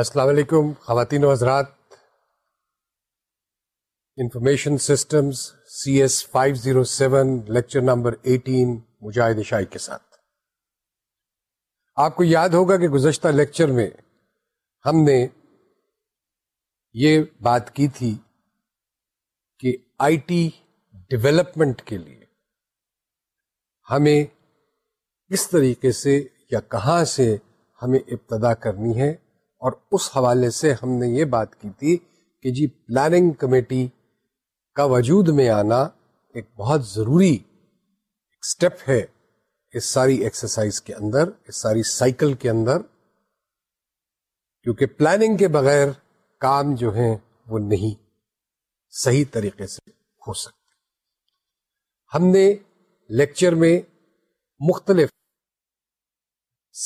السلام علیکم خواتین و حضرات information systems C S five zero seven lecture number eighteen Mujahid Shahi کے ساتھ آپ کو یاد ہوگا کہ گزشتہ لیکچر میں ہم نے یہ بات کی تھی کہ آئی ٹی ڈیولپمنٹ کے لیے ہمیں کس طریقے سے یا کہاں سے ہمیں ابتدا کرنی ہے اور اس حوالے سے ہم نے یہ بات کی تھی کہ جی پلاننگ کمیٹی کا وجود میں آنا ایک بہت ضروری اسٹیپ ہے اس ساری ایکسرسائز کے اندر اس ساری سائیکل کے اندر کیونکہ پلاننگ کے بغیر کام جو ہیں وہ نہیں صحیح طریقے سے ہو سکتے ہم نے لیکچر میں مختلف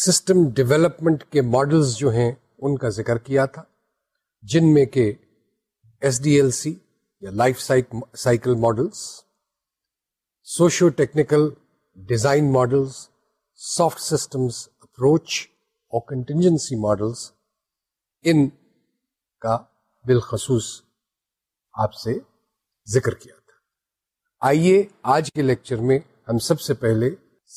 سسٹم ڈیولپمنٹ کے ماڈلز جو ہیں ان کا ذکر کیا تھا جن میں کہ ایس ڈی ایل سی یا life cycle models socio technical design models soft systems approach اور کنٹینجنسی ماڈلس ان کا بالخصوص آپ سے ذکر کیا تھا آئیے آج کے لیکچر میں ہم سب سے پہلے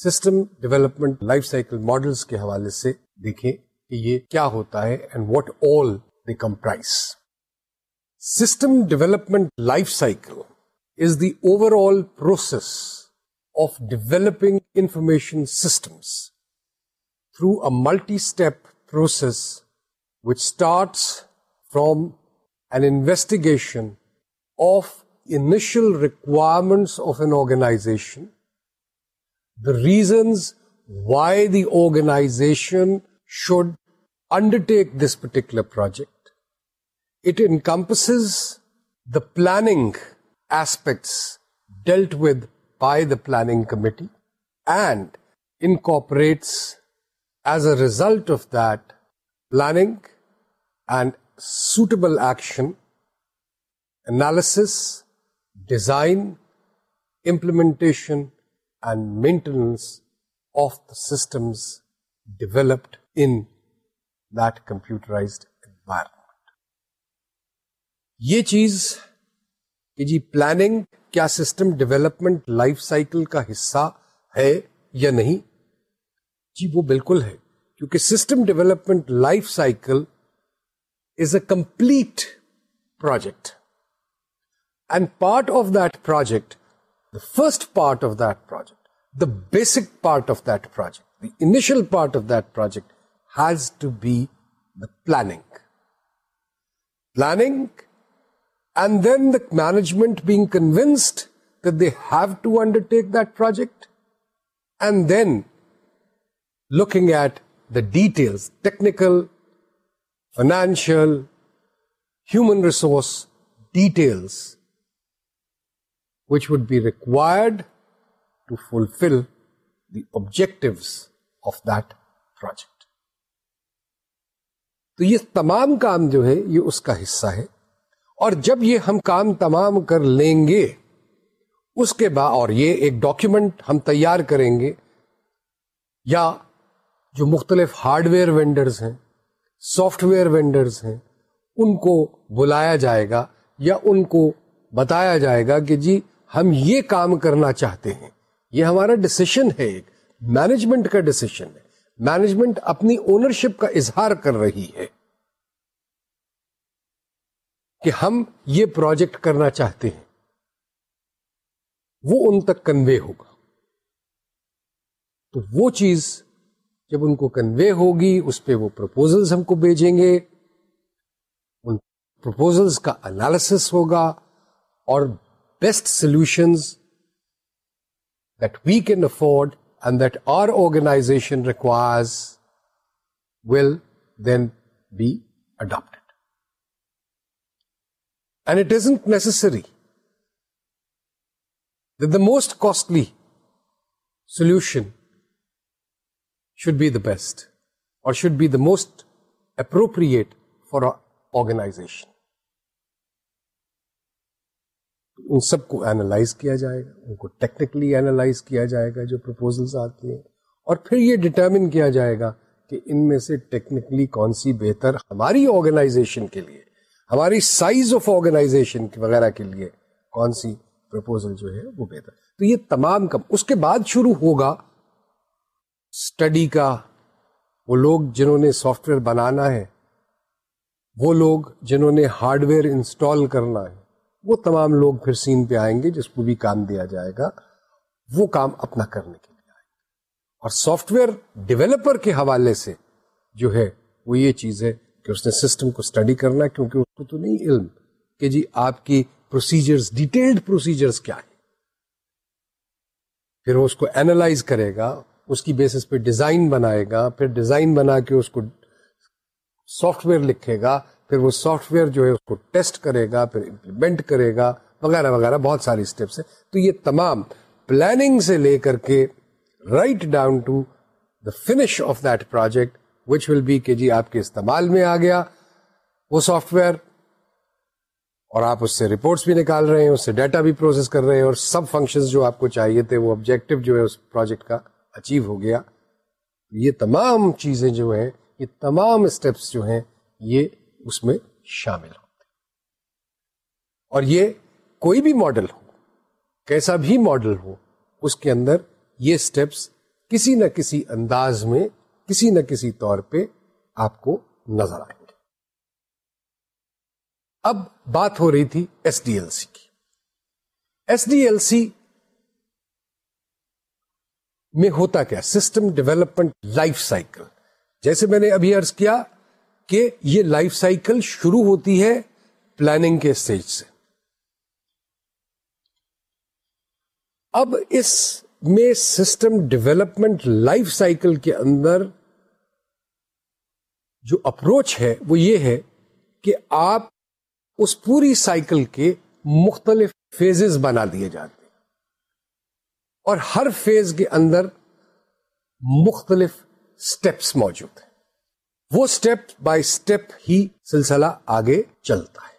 system development life cycle models کے حوالے سے دیکھیں کہ یہ کیا ہوتا ہے and what all the comprise system development life cycle is the overall process of developing information systems through a multi step process which starts from an investigation of initial requirements of an organization the reasons why the organization should undertake this particular project. It encompasses the planning aspects dealt with by the planning committee and incorporates, as a result of that, planning and suitable action, analysis, design, implementation and maintenance of the systems developed in that computerized environment یہ چیز کہ جی planning کیا system development life cycle کا حصہ ہے یا نہیں جی وہ بالکل ہے کیونکہ system development life cycle is a complete project and part of that the project the first part of the project the basic part of that project the initial part of the project has to be the planning. Planning, and then the management being convinced that they have to undertake that project, and then looking at the details, technical, financial, human resource details, which would be required to fulfill the objectives of that project. تو یہ تمام کام جو ہے یہ اس کا حصہ ہے اور جب یہ ہم کام تمام کر لیں گے اس کے بعد اور یہ ایک ڈاکیومنٹ ہم تیار کریں گے یا جو مختلف ہارڈ ویئر وینڈرز ہیں سافٹ ویئر وینڈرز ہیں ان کو بلایا جائے گا یا ان کو بتایا جائے گا کہ جی ہم یہ کام کرنا چاہتے ہیں یہ ہمارا ڈسیشن ہے ایک مینجمنٹ کا ڈسیشن ہے مینجمنٹ اپنی اونرشپ کا اظہار کر رہی ہے کہ ہم یہ پروجیکٹ کرنا چاہتے ہیں وہ ان تک کنوے ہوگا تو وہ چیز جب ان کو کنوے ہوگی اس پہ وہ پرپوزلز ہم کو بھیجیں گے ان پرپوزلز کا انالسس ہوگا اور best solutions that we can afford and that our organization requires will then be adopted. And it isn't necessary that the most costly solution should be the best or should be the most appropriate for our organization. ان سب کو analyse کیا جائے گا ان کو technically analyse کیا جائے گا جو پرپوزلس آتی ہیں اور پھر یہ ڈٹرمن کیا جائے گا کہ ان میں سے ٹیکنیکلی کون سی بہتر ہماری آرگنائزیشن کے لیے ہماری سائز آف آرگنائزیشن وغیرہ کے لیے کون سی پرپوزل جو ہے وہ بہتر تو یہ تمام کم اس کے بعد شروع ہوگا اسٹڈی کا وہ لوگ جنہوں نے سافٹ ویئر بنانا ہے وہ لوگ جنہوں نے ہارڈ ویئر انسٹال کرنا ہے وہ تمام لوگ پھر سین پہ آئیں گے جس کو بھی کام دیا جائے گا وہ کام اپنا کرنے کے لیے آئے گا اور سافٹ ویئر ڈیولپر کے حوالے سے جو ہے وہ یہ چیز ہے کہ اس نے سسٹم کو اسٹڈی کرنا کیونکہ اس کو تو نہیں علم کہ جی آپ کی پروسیجر ڈیٹیلڈ پروسیجر کیا ہے پھر وہ اس کو اینالائز کرے گا اس کی بیسس پہ ڈیزائن بنائے گا پھر ڈیزائن بنا کے اس کو سافٹ ویئر لکھے گا پھر وہ سافٹ ویئر جو ہے اس کو ٹیسٹ کرے گا پھر امپلیمنٹ کرے گا وغیرہ وغیرہ بہت ساری اسٹیپس ہیں تو یہ تمام پلاننگ سے لے کر کے right down to the finish of that project which will be کہ جی آپ کے استعمال میں آ گیا وہ سافٹ ویئر اور آپ اس سے رپورٹس بھی نکال رہے ہیں اس سے ڈیٹا بھی پروسیس کر رہے ہیں اور سب فنکشن جو آپ کو چاہیے تھے وہ آبجیکٹو جو ہے اس پروجیکٹ کا اچیو ہو گیا یہ تمام چیزیں جو ہیں یہ تمام اسٹیپس جو ہیں یہ اس میں شامل ہوتے اور یہ کوئی بھی ماڈل ہو کیسا بھی ماڈل ہو اس کے اندر یہ اسٹیپس کسی نہ کسی انداز میں کسی نہ کسی طور پہ آپ کو نظر آئے گے اب بات ہو رہی تھی ایس ڈی ایل سی کی ایس ڈی ایل سی میں ہوتا کیا سسٹم ڈیولپمنٹ لائف سائیکل جیسے میں نے ابھی ارض کیا کہ یہ لائف سائیکل شروع ہوتی ہے پلاننگ کے اسٹیج سے اب اس میں سسٹم ڈیولپمنٹ لائف سائیکل کے اندر جو اپروچ ہے وہ یہ ہے کہ آپ اس پوری سائیکل کے مختلف فیزز بنا دیے جاتے ہیں اور ہر فیز کے اندر مختلف سٹیپس موجود ہیں وہ اسٹیپ بائی اسٹیپ ہی سلسلہ آگے چلتا ہے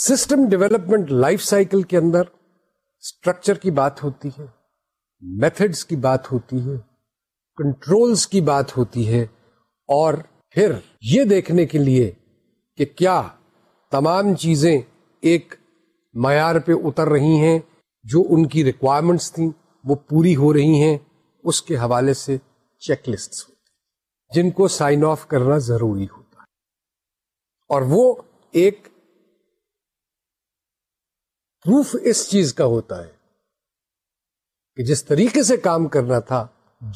سسٹم ڈیولپمنٹ لائف سائیکل کے اندر اسٹرکچر کی بات ہوتی ہے میتھڈس کی بات ہوتی ہے کنٹرولس کی بات ہوتی ہے اور پھر یہ دیکھنے کے لیے کہ کیا تمام چیزیں ایک معیار پہ اتر رہی ہیں جو ان کی ریکوائرمنٹس تھیں وہ پوری ہو رہی ہیں اس کے حوالے سے چیک لسٹ جن کو سائن آف کرنا ضروری ہوتا ہے اور وہ ایک پروف اس چیز کا ہوتا ہے کہ جس طریقے سے کام کرنا تھا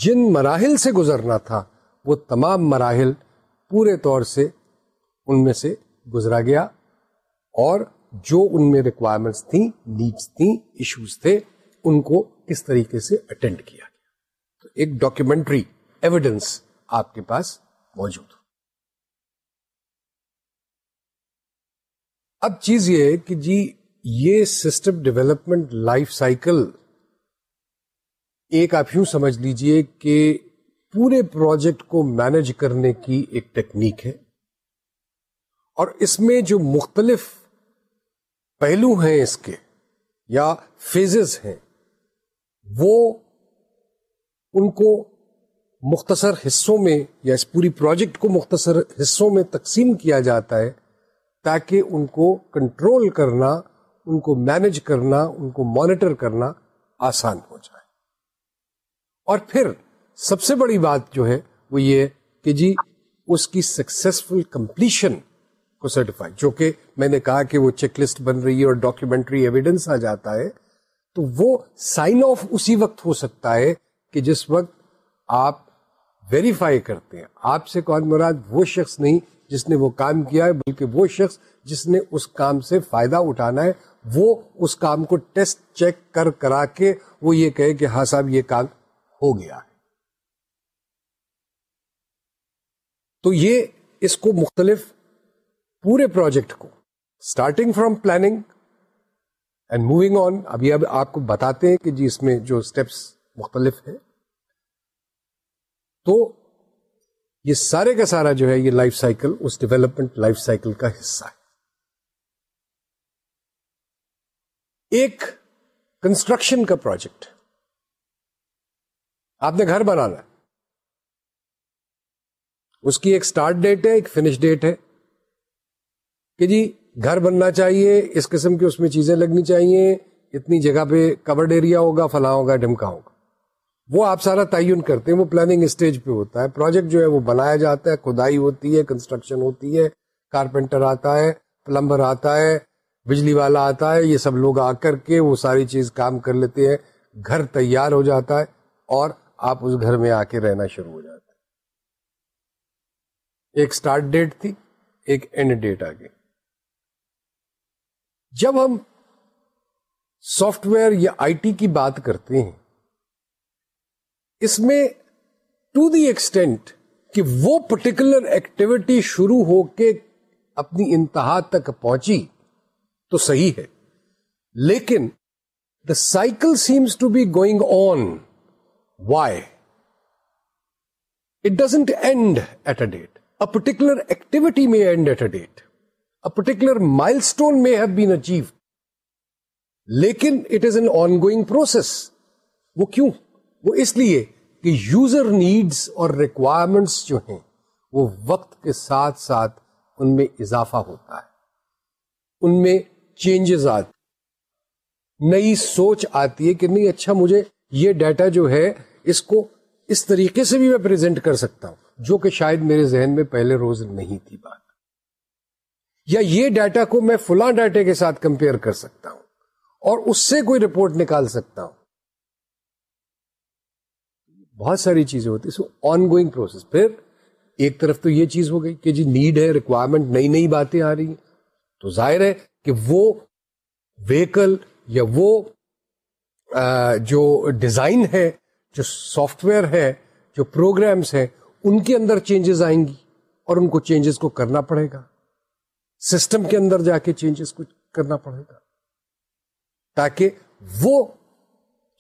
جن مراحل سے گزرنا تھا وہ تمام مراحل پورے طور سے ان میں سے گزرا گیا اور جو ان میں ریکوائرمنٹس تھیں نیڈس تھیں ایشوز تھے ان کو کس طریقے سے اٹینڈ کیا گیا تو ایک ڈاکیومنٹری ایویڈنس آپ کے پاس موجود ہو اب چیز یہ ہے کہ جی یہ سسٹم ڈیولپمنٹ لائف سائیکل ایک آپ یوں سمجھ لیجئے کہ پورے پروجیکٹ کو مینج کرنے کی ایک ٹیکنیک ہے اور اس میں جو مختلف پہلو ہیں اس کے یا فیزز ہیں وہ ان کو مختصر حصوں میں یا اس پوری پروجیکٹ کو مختصر حصوں میں تقسیم کیا جاتا ہے تاکہ ان کو کنٹرول کرنا ان کو مینج کرنا ان کو مانیٹر کرنا آسان ہو جائے اور پھر سب سے بڑی بات جو ہے وہ یہ کہ جی اس کی سکسیسفل کمپلیشن کو سرٹیفائی جو کہ میں نے کہا کہ وہ چیک لسٹ بن رہی ہے اور ڈاکیومینٹری ایویڈنس آ جاتا ہے تو وہ سائن آف اسی وقت ہو سکتا ہے کہ جس وقت آپ ویریفائی کرتے ہیں آپ سے کون مراد وہ شخص نہیں جس نے وہ کام کیا ہے بلکہ وہ شخص جس نے اس کام سے فائدہ اٹھانا ہے وہ اس کام کو ٹیسٹ چیک کر کرا کے وہ یہ کہے کہ ہاں صاحب یہ کام ہو گیا تو یہ اس کو مختلف پورے پروجیکٹ کو starting from planning and moving on ابھی اب آپ کو بتاتے ہیں کہ جی اس میں جو اسٹیپس مختلف ہیں تو یہ سارے کا سارا جو ہے یہ لائف سائیکل اس ڈیولپمنٹ لائف سائیکل کا حصہ ہے ایک کنسٹرکشن کا پروجیکٹ آپ نے گھر بنانا ہے اس کی ایک سٹارٹ ڈیٹ ہے ایک فنش ڈیٹ ہے کہ جی گھر بننا چاہیے اس قسم کی اس میں چیزیں لگنی چاہیے اتنی جگہ پہ کورڈ ایریا ہوگا فلاں ہوگا ڈمکا ہوگا وہ آپ سارا تعین کرتے ہیں وہ پلاننگ اسٹیج پہ ہوتا ہے پروجیکٹ جو ہے وہ بنایا جاتا ہے کھدائی ہوتی ہے کنسٹرکشن ہوتی ہے کارپینٹر آتا ہے پلمبر آتا ہے بجلی والا آتا ہے یہ سب لوگ آ کر کے وہ ساری چیز کام کر لیتے ہیں گھر تیار ہو جاتا ہے اور آپ اس گھر میں آ کے رہنا شروع ہو جاتا ہے ایک اسٹارٹ ڈیٹ تھی ایک اینڈ ڈیٹ گئی جب ہم سافٹ ویئر یا آئی ٹی کی بات کرتے ہیں اس میں ٹو دی ایکسٹینٹ کہ وہ پرٹیکولر ایکٹیویٹی شروع ہو کے اپنی انتہا تک پہنچی تو صحیح ہے لیکن the cycle seems to be going on why it doesn't end at a date a particular activity میں and at a date a particular milestone میں ہیو بین اچیو لیکن it is an ongoing process وہ کیوں وہ اس لیے کہ user needs اور ریکوائرمنٹس جو ہیں وہ وقت کے ساتھ ساتھ ان میں اضافہ ہوتا ہے ان میں چینجز آتی نئی سوچ آتی ہے کہ نہیں اچھا مجھے یہ ڈیٹا جو ہے اس کو اس طریقے سے بھی میں پریزنٹ کر سکتا ہوں جو کہ شاید میرے ذہن میں پہلے روز نہیں تھی بات یا یہ ڈیٹا کو میں فلاں ڈیٹا کے ساتھ کمپیئر کر سکتا ہوں اور اس سے کوئی رپورٹ نکال سکتا ہوں بہت ساری چیزیں ہوتی ہیں یہ چیز ہو گئی کہ جی نیڈ ہے ریکوائرمنٹ نئی نئی باتیں آ رہی ہیں تو ظاہر ہے کہ وہ ویکل یا وہ جو ڈیزائن ہے جو سافٹ ویئر ہے جو پروگرامس ہیں ان کے اندر چینجز آئیں گی اور ان کو چینجز کو کرنا پڑے گا سسٹم کے اندر جا کے چینجز کو کرنا پڑے گا تاکہ وہ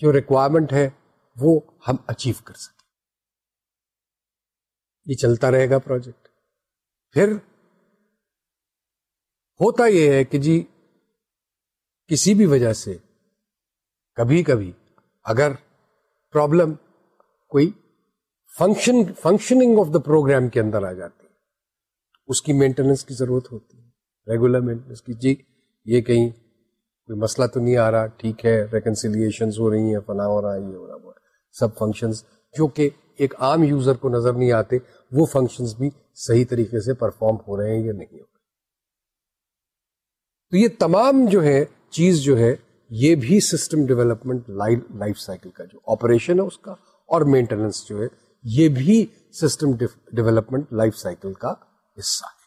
جو ریکوائرمنٹ ہے وہ ہم اچیو کر سکیں یہ چلتا رہے گا پروجیکٹ پھر ہوتا یہ ہے کہ جی کسی بھی وجہ سے کبھی کبھی اگر پرابلم کوئی function functioning of the program کے اندر آ جاتی ہیں اس کی مینٹیننس کی ضرورت ہوتی ہے ریگولر مینٹیننس کی جی یہ کہیں کوئی مسئلہ تو نہیں آ رہا ٹھیک ہے ریکنسیلیشنز ہو رہی ہیں فنا ہو رہا یہ ہو رہا سب فنکشنز جو کہ ایک عام یوزر کو نظر نہیں آتے وہ فنکشنز بھی صحیح طریقے سے پرفارم ہو رہے ہیں یا نہیں ہو رہے تو یہ تمام جو ہے چیز جو ہے یہ بھی سسٹم ڈیولپمنٹ لائف سائیکل کا جو آپریشن ہے اس کا اور مینٹیننس جو ہے یہ بھی سسٹم ڈیولپمنٹ لائف سائیکل کا حصہ ہے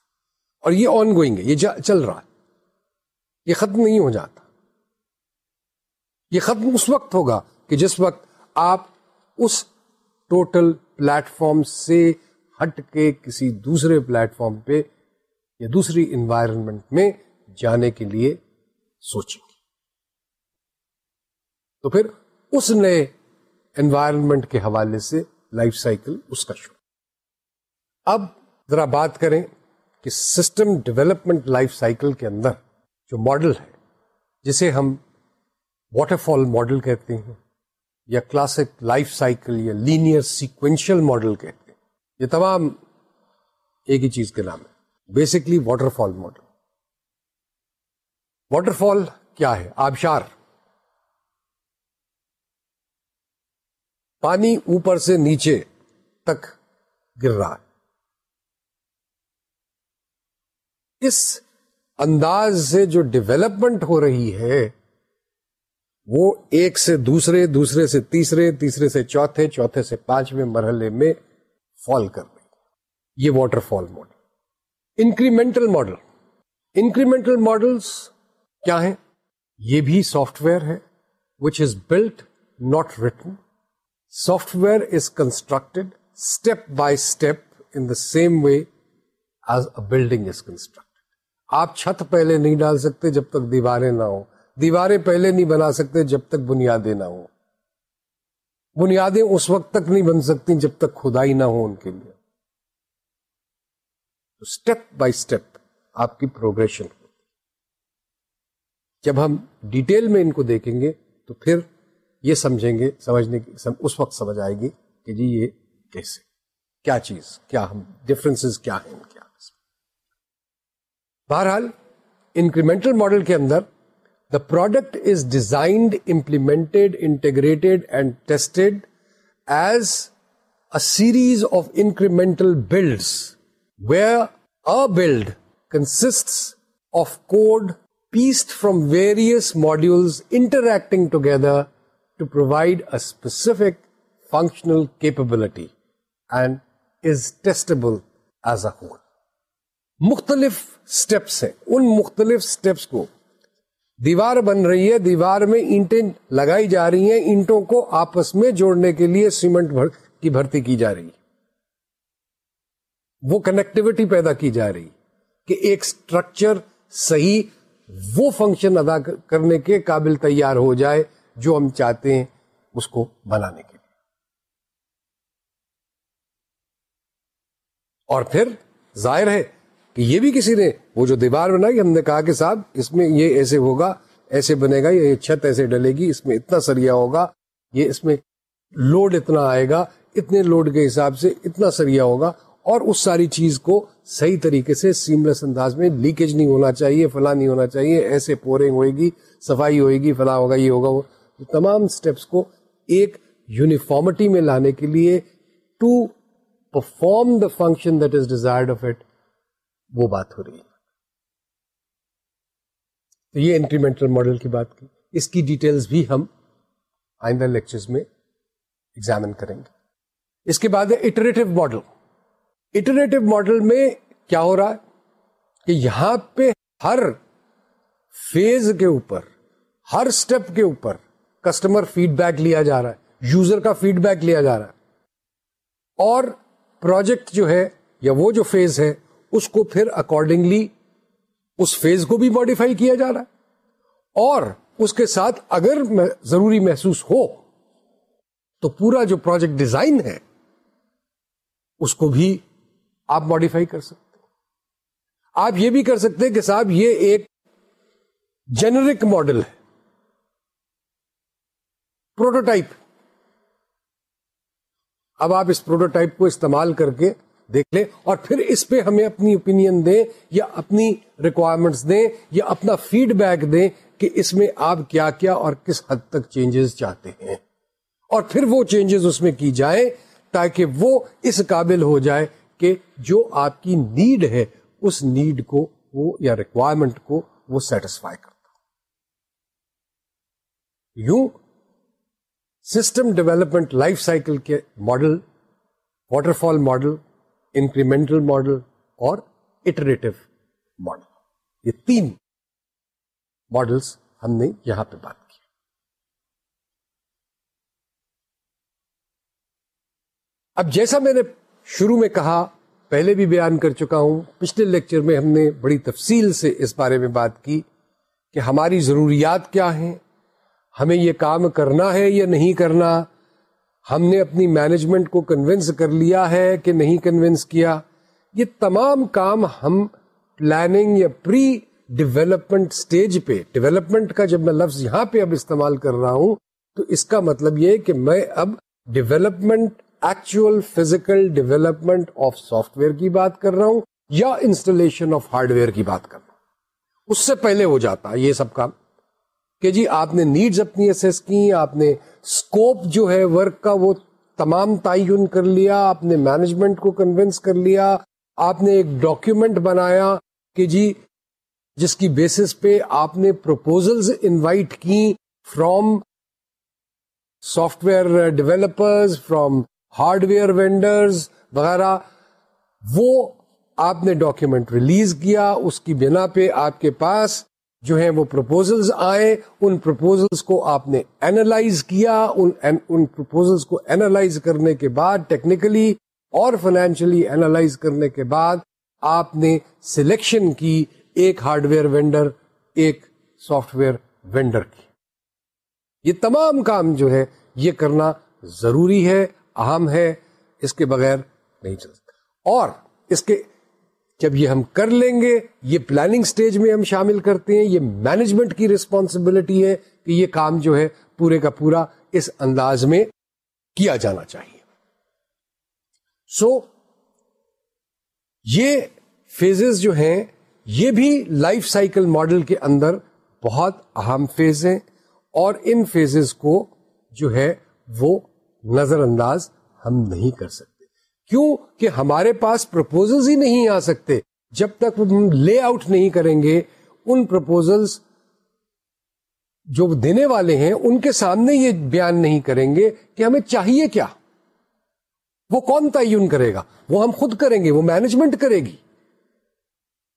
اور یہ آن گوئنگ ہے یہ چل رہا ہے یہ ختم نہیں ہو جاتا یہ ختم اس وقت ہوگا کہ جس وقت آپ اس ٹوٹل پلیٹ فارم سے ہٹ کے کسی دوسرے پلیٹ فارم پہ یا دوسری انوائرمنٹ میں جانے کے لیے سوچیں گے تو پھر اس نئے انوائرمنٹ کے حوالے سے لائف سائیکل اس کا شو اب ذرا بات کریں کہ سسٹم ڈیولپمنٹ لائف سائیکل کے اندر جو ماڈل ہے جسے ہم واٹر فال ماڈل کہتے ہیں یا کلاسک لائف سائیکل یا لینئر سیکوینشل ماڈل کہتے ہیں یہ تمام ایک ہی چیز کے نام ہے basically water fall model waterfall کیا ہے آبشار پانی اوپر سے نیچے تک گر رہا ہے اس انداز سے جو ڈیولپمنٹ ہو رہی ہے وہ ایک سے دوسرے دوسرے سے تیسرے تیسرے سے چوتھے چوتھے سے پانچویں مرحلے میں فال کر رہی گے یہ waterfall model incremental model incremental models کیا ہیں یہ بھی سافٹ ویئر ہے which is built not written software is constructed step by step in the same way as a building is construct آپ چھت پہلے نہیں ڈال سکتے جب تک دیواریں نہ ہوں دیواریں پہلے نہیں بنا سکتے جب تک بنیادیں نہ ہوں بنیادیں اس وقت تک نہیں بن سکتی جب تک کھدائی نہ ہو ان کے لیے اسٹیپ بائی اسٹیپ آپ کی پروگرشن ہو جب ہم ڈیٹیل میں ان کو دیکھیں گے تو پھر یہ سمجھیں گے سمجھنے کی سم, اس وقت سمجھ آئے گی کہ جی یہ کیسے کیا چیز کیا ہم ڈفرینس کیا ہیں ان کے بہرحال انکریمنٹل ماڈل کے اندر product is designed implement integrate and test as errors of incremental builds where build consist of code pieces from various modules interacting together to provide a specific functional capability and is testable as a whole مختلف steps ہیں ان مختلف steps کو دیوار بن رہی ہے دیوار میں اینٹیں لگائی جا رہی ہیں اینٹوں کو آپس میں جوڑنے کے لیے سیمنٹ بھر... کی بھرتی کی جا رہی وہ کنیکٹوٹی پیدا کی جا رہی کہ ایک اسٹرکچر صحیح وہ فنکشن ادا کرنے کے قابل تیار ہو جائے جو ہم چاہتے ہیں اس کو بنانے کے لیے اور پھر ظاہر ہے یہ بھی کسی نے وہ جو دیوار بنائی ہم نے کہا کہ صاحب اس میں یہ ایسے ہوگا ایسے بنے گا یہ چھت ایسے ڈلے گی اس میں اتنا سریا ہوگا یہ اس میں لوڈ اتنا آئے گا اتنے لوڈ کے حساب سے اتنا سریا ہوگا اور اس ساری چیز کو صحیح طریقے سے سیملس انداز میں لیکیج نہیں ہونا چاہیے فلاں نہیں ہونا چاہیے ایسے پورنگ ہوئے گی صفائی ہوئے گی فلاں ہوگا یہ ہوگا وہ تمام سٹیپس کو ایک یونیفارمٹی میں لانے کے لیے to perform the function that is desired of it وہ بات ہو رہی ہے تو یہ انکریمنٹل ماڈل کی بات کی اس کی ڈیٹیلز بھی ہم آئندہ لیکچرز میں ایگزامن کریں گے اس کے بعد ہے اٹریٹو ماڈل اٹریٹو ماڈل میں کیا ہو رہا ہے کہ یہاں پہ ہر فیز کے اوپر ہر اسٹیپ کے اوپر کسٹمر فیڈ بیک لیا جا رہا ہے یوزر کا فیڈ بیک لیا جا رہا ہے اور پروجیکٹ جو ہے یا وہ جو فیز ہے اس کو پھر اکارڈنگلی اس فیز کو بھی ماڈیفائی کیا جا رہا ہے اور اس کے ساتھ اگر ضروری محسوس ہو تو پورا جو پروجیکٹ ڈیزائن ہے اس کو بھی آپ ماڈیفائی کر سکتے آپ یہ بھی کر سکتے کہ صاحب یہ ایک جنرک ماڈل ہے پروٹوٹائپ اب آپ اس پروٹوٹائپ کو استعمال کر کے دیکھ لیں اور پھر اس پہ ہمیں اپنی اوپینین دیں یا اپنی ریکوائرمنٹس دیں یا اپنا فیڈ بیک دیں کہ اس میں آپ کیا اور کس حد تک چینجز چاہتے ہیں اور پھر وہ چینجز اس میں کی جائے تاکہ وہ اس قابل ہو جائے کہ جو آپ کی نیڈ ہے اس نیڈ کو وہ یا ریکوائرمنٹ کو وہ سیٹسفائی کرتا یوں سسٹم ڈیولپمنٹ لائف سائیکل کے model waterfall model incremental model اور اٹریٹو ماڈل یہ تین ماڈلس ہم نے یہاں پہ بات کی اب جیسا میں نے شروع میں کہا پہلے بھی بیان کر چکا ہوں پچھلے لیکچر میں ہم نے بڑی تفصیل سے اس بارے میں بات کی کہ ہماری ضروریات کیا ہیں ہمیں یہ کام کرنا ہے یا نہیں کرنا ہم نے اپنی مینجمنٹ کو کنوینس کر لیا ہے کہ نہیں کنوینس کیا یہ تمام کام ہم پلاننگ یا پری ڈیولپمنٹ سٹیج پہ ڈیولپمنٹ کا جب میں لفظ یہاں پہ اب استعمال کر رہا ہوں تو اس کا مطلب یہ کہ میں اب development actual physical development of software کی بات کر رہا ہوں یا انسٹالیشن آف ہارڈ ویئر کی بات کر رہا ہوں اس سے پہلے ہو جاتا ہے یہ سب کام کہ جی آپ نے نیڈز اپنی اسیس کی آپ نے اسکوپ جو ہے ورک کا وہ تمام تعین کر لیا آپ نے مینجمنٹ کو کنوینس کر لیا آپ نے ایک ڈاکیومنٹ بنایا کہ جی جس کی بیسس پہ آپ نے پروپوزلز انوائٹ کی from software developers from hardware vendors وغیرہ وہ آپ نے ڈاکیومنٹ ریلیز کیا اس کی بنا پہ آپ کے پاس جو ہیں وہ پروپوزلز آئے ان پروپوزلز کو آپ نے اینالائز کیا ان ان کو اینالائز کرنے کے بعد ٹیکنیکلی اور فائنینشلی اینالائز کرنے کے بعد آپ نے سلیکشن کی ایک ہارڈ ویئر وینڈر ایک سافٹ ویئر وینڈر کی یہ تمام کام جو ہے یہ کرنا ضروری ہے اہم ہے اس کے بغیر نہیں چل سکتا اور اس کے جب یہ ہم کر لیں گے یہ پلاننگ اسٹیج میں ہم شامل کرتے ہیں یہ مینجمنٹ کی ریسپانسبلٹی ہے کہ یہ کام جو ہے پورے کا پورا اس انداز میں کیا جانا چاہیے سو so, یہ فیزز جو ہیں یہ بھی لائف سائیکل ماڈل کے اندر بہت اہم فیز ہیں اور ان فیزز کو جو ہے وہ نظر انداز ہم نہیں کر سکتے کیوں کہ ہمارے پاس پرپوزل ہی نہیں آ سکتے جب تک ہم لے آؤٹ نہیں کریں گے ان جو دینے والے ہیں ان کے سامنے یہ بیان نہیں کریں گے کہ ہمیں چاہیے کیا وہ کون تعین کرے گا وہ ہم خود کریں گے وہ مینجمنٹ کرے گی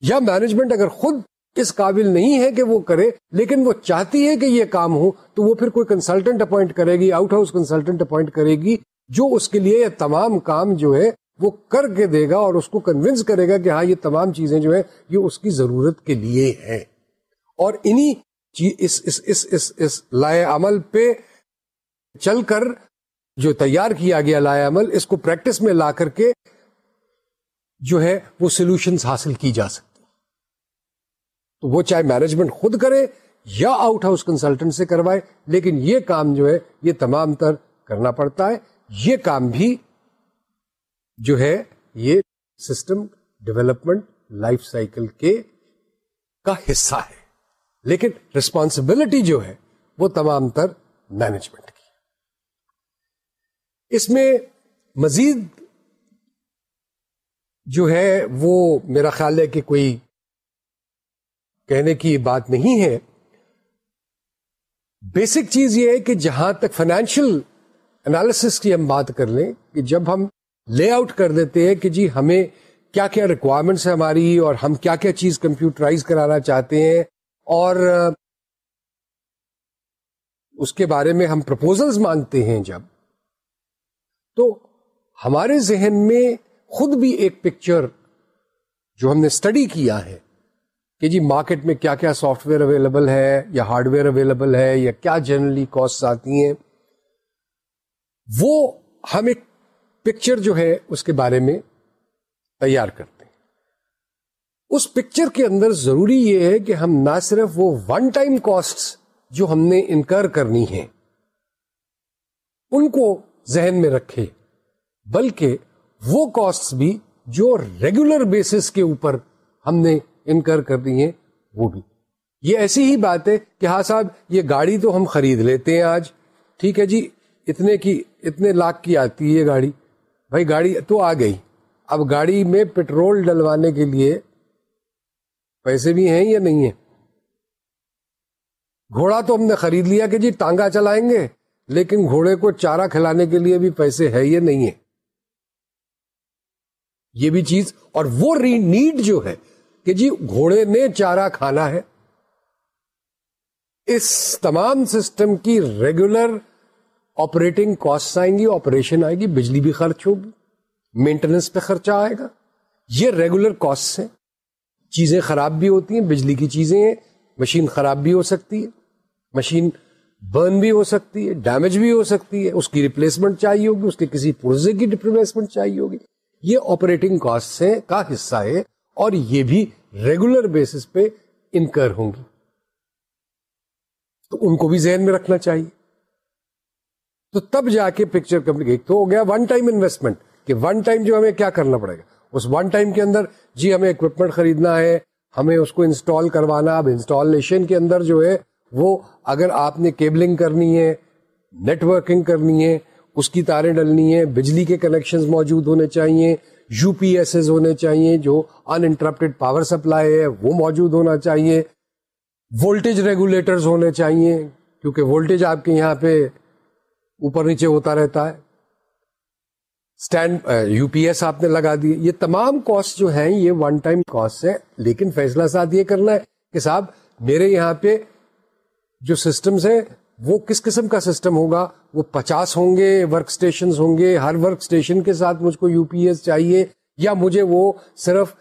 یا مینجمنٹ اگر خود اس قابل نہیں ہے کہ وہ کرے لیکن وہ چاہتی ہے کہ یہ کام ہو تو وہ پھر کوئی کنسلٹنٹ اپوائنٹ کرے گی آؤٹ ہاؤس کنسلٹنٹ اپوائنٹ کرے گی جو اس کے لیے تمام کام جو ہے وہ کر کے دے گا اور اس کو کنوینس کرے گا کہ ہاں یہ تمام چیزیں جو ہے یہ اس کی ضرورت کے لیے ہے اور انہی اس اس, اس, اس, اس لائے عمل پہ چل کر جو تیار کیا گیا لائے عمل اس کو پریکٹس میں لا کر کے جو ہے وہ سولوشن حاصل کی جا سکتی تو وہ چاہے مینجمنٹ خود کرے یا آؤٹ ہاؤس کنسلٹنٹ سے کروائے لیکن یہ کام جو ہے یہ تمام تر کرنا پڑتا ہے یہ کام بھی جو ہے یہ سسٹم ڈیولپمنٹ لائف سائیکل کے کا حصہ ہے لیکن ریسپانسبلٹی جو ہے وہ تمام تر مینجمنٹ کی اس میں مزید جو ہے وہ میرا خیال ہے کہ کوئی کہنے کی بات نہیں ہے بیسک چیز یہ ہے کہ جہاں تک فائنینشل انالس کی ہم بات کر لیں کہ جب ہم لے آؤٹ کر دیتے ہیں کہ جی ہمیں کیا کیا ریکوائرمنٹس ہیں ہماری اور ہم کیا کیا چیز کمپیوٹرائز کرانا چاہتے ہیں اور اس کے بارے میں ہم پرپوزلز مانگتے ہیں جب تو ہمارے ذہن میں خود بھی ایک پکچر جو ہم نے اسٹڈی کیا ہے کہ جی مارکیٹ میں کیا کیا سافٹ ویئر اویلیبل ہے یا ہارڈ ویئر اویلیبل ہے یا کیا جنرلی کاسٹ آتی ہیں وہ ہم ایک پکچر جو ہے اس کے بارے میں تیار کرتے ہیں اس پکچر کے اندر ضروری یہ ہے کہ ہم نہ صرف وہ ون ٹائم کاسٹ جو ہم نے انکر کرنی ہیں ان کو ذہن میں رکھے بلکہ وہ کاسٹ بھی جو ریگولر بیسس کے اوپر ہم نے انکر کرنی ہیں وہ بھی یہ ایسی ہی بات ہے کہ ہاں صاحب یہ گاڑی تو ہم خرید لیتے ہیں آج ٹھیک ہے جی اتنے کی اتنے لاکھ کی آتی ہے یہ گاڑی بھائی گاڑی تو آ گئی اب گاڑی میں پیٹرول ڈلوانے کے لیے پیسے بھی ہیں یا نہیں ہے گھوڑا تو ہم نے خرید لیا کہ جی ٹانگا چلائیں گے لیکن گھوڑے کو چارہ کھلانے کے لیے بھی پیسے ہے یا نہیں ہے یہ بھی چیز اور وہ ری نیڈ جو ہے کہ جی گھوڑے نے چارہ کھانا ہے اس تمام سسٹم کی ریگولر آپریٹنگ کاسٹ آئیں گی آپریشن آئے گی بجلی بھی خرچ ہوگی مینٹیننس پہ خرچہ آئے گا یہ ریگولر کاسٹ ہیں چیزیں خراب بھی ہوتی ہیں بجلی کی چیزیں ہیں مشین خراب بھی ہو سکتی ہے مشین برن بھی ہو سکتی ہے ڈیمیج بھی ہو سکتی ہے اس کی ریپلیسمنٹ چاہیے ہوگی اس کے کسی پرزے کی ریپلیسمنٹ چاہیے ہوگی یہ آپریٹنگ کاسٹ ہے کا حصہ ہے اور یہ بھی ریگولر بیسس پہ انکر ہوں گی تو ان کو بھی ذہن میں رکھنا چاہیے تو تب جا کے پکچر کمپنی تو ہو گیا ون ٹائم انویسٹمنٹ کہ ون ٹائم جو ہمیں کیا کرنا پڑے گا اس ون ٹائم کے اندر جی ہمیں اکوپمنٹ خریدنا ہے ہمیں اس کو انسٹال کروانا اب انسٹالیشن کے اندر جو ہے وہ اگر آپ نے کیبلنگ کرنی ہے نیٹ ورکنگ کرنی ہے اس کی تاریں ڈلنی ہے بجلی کے کنیکشن موجود ہونے چاہیے یو پی ایس ایز ہونے چاہیے جو انٹرپٹیڈ پاور سپلائی ہے وہ موجود ہونا چاہیے وولٹیج ریگولیٹرز ہونے چاہیے کیونکہ وولٹیج آپ کے یہاں پہ اوپر نیچے ہوتا رہتا ہے اسٹینڈ یو پی ایس آپ نے لگا دی یہ تمام کاسٹ جو ہیں یہ ون ٹائم کاسٹ ہے لیکن فیصلہ ساتھ یہ کرنا ہے کہ صاحب میرے یہاں پہ جو سسٹمز ہیں وہ کس قسم کا سسٹم ہوگا وہ پچاس ہوں گے ورک اسٹیشن ہوں گے ہر ورک اسٹیشن کے ساتھ مجھ کو یو پی ایس چاہیے یا مجھے وہ صرف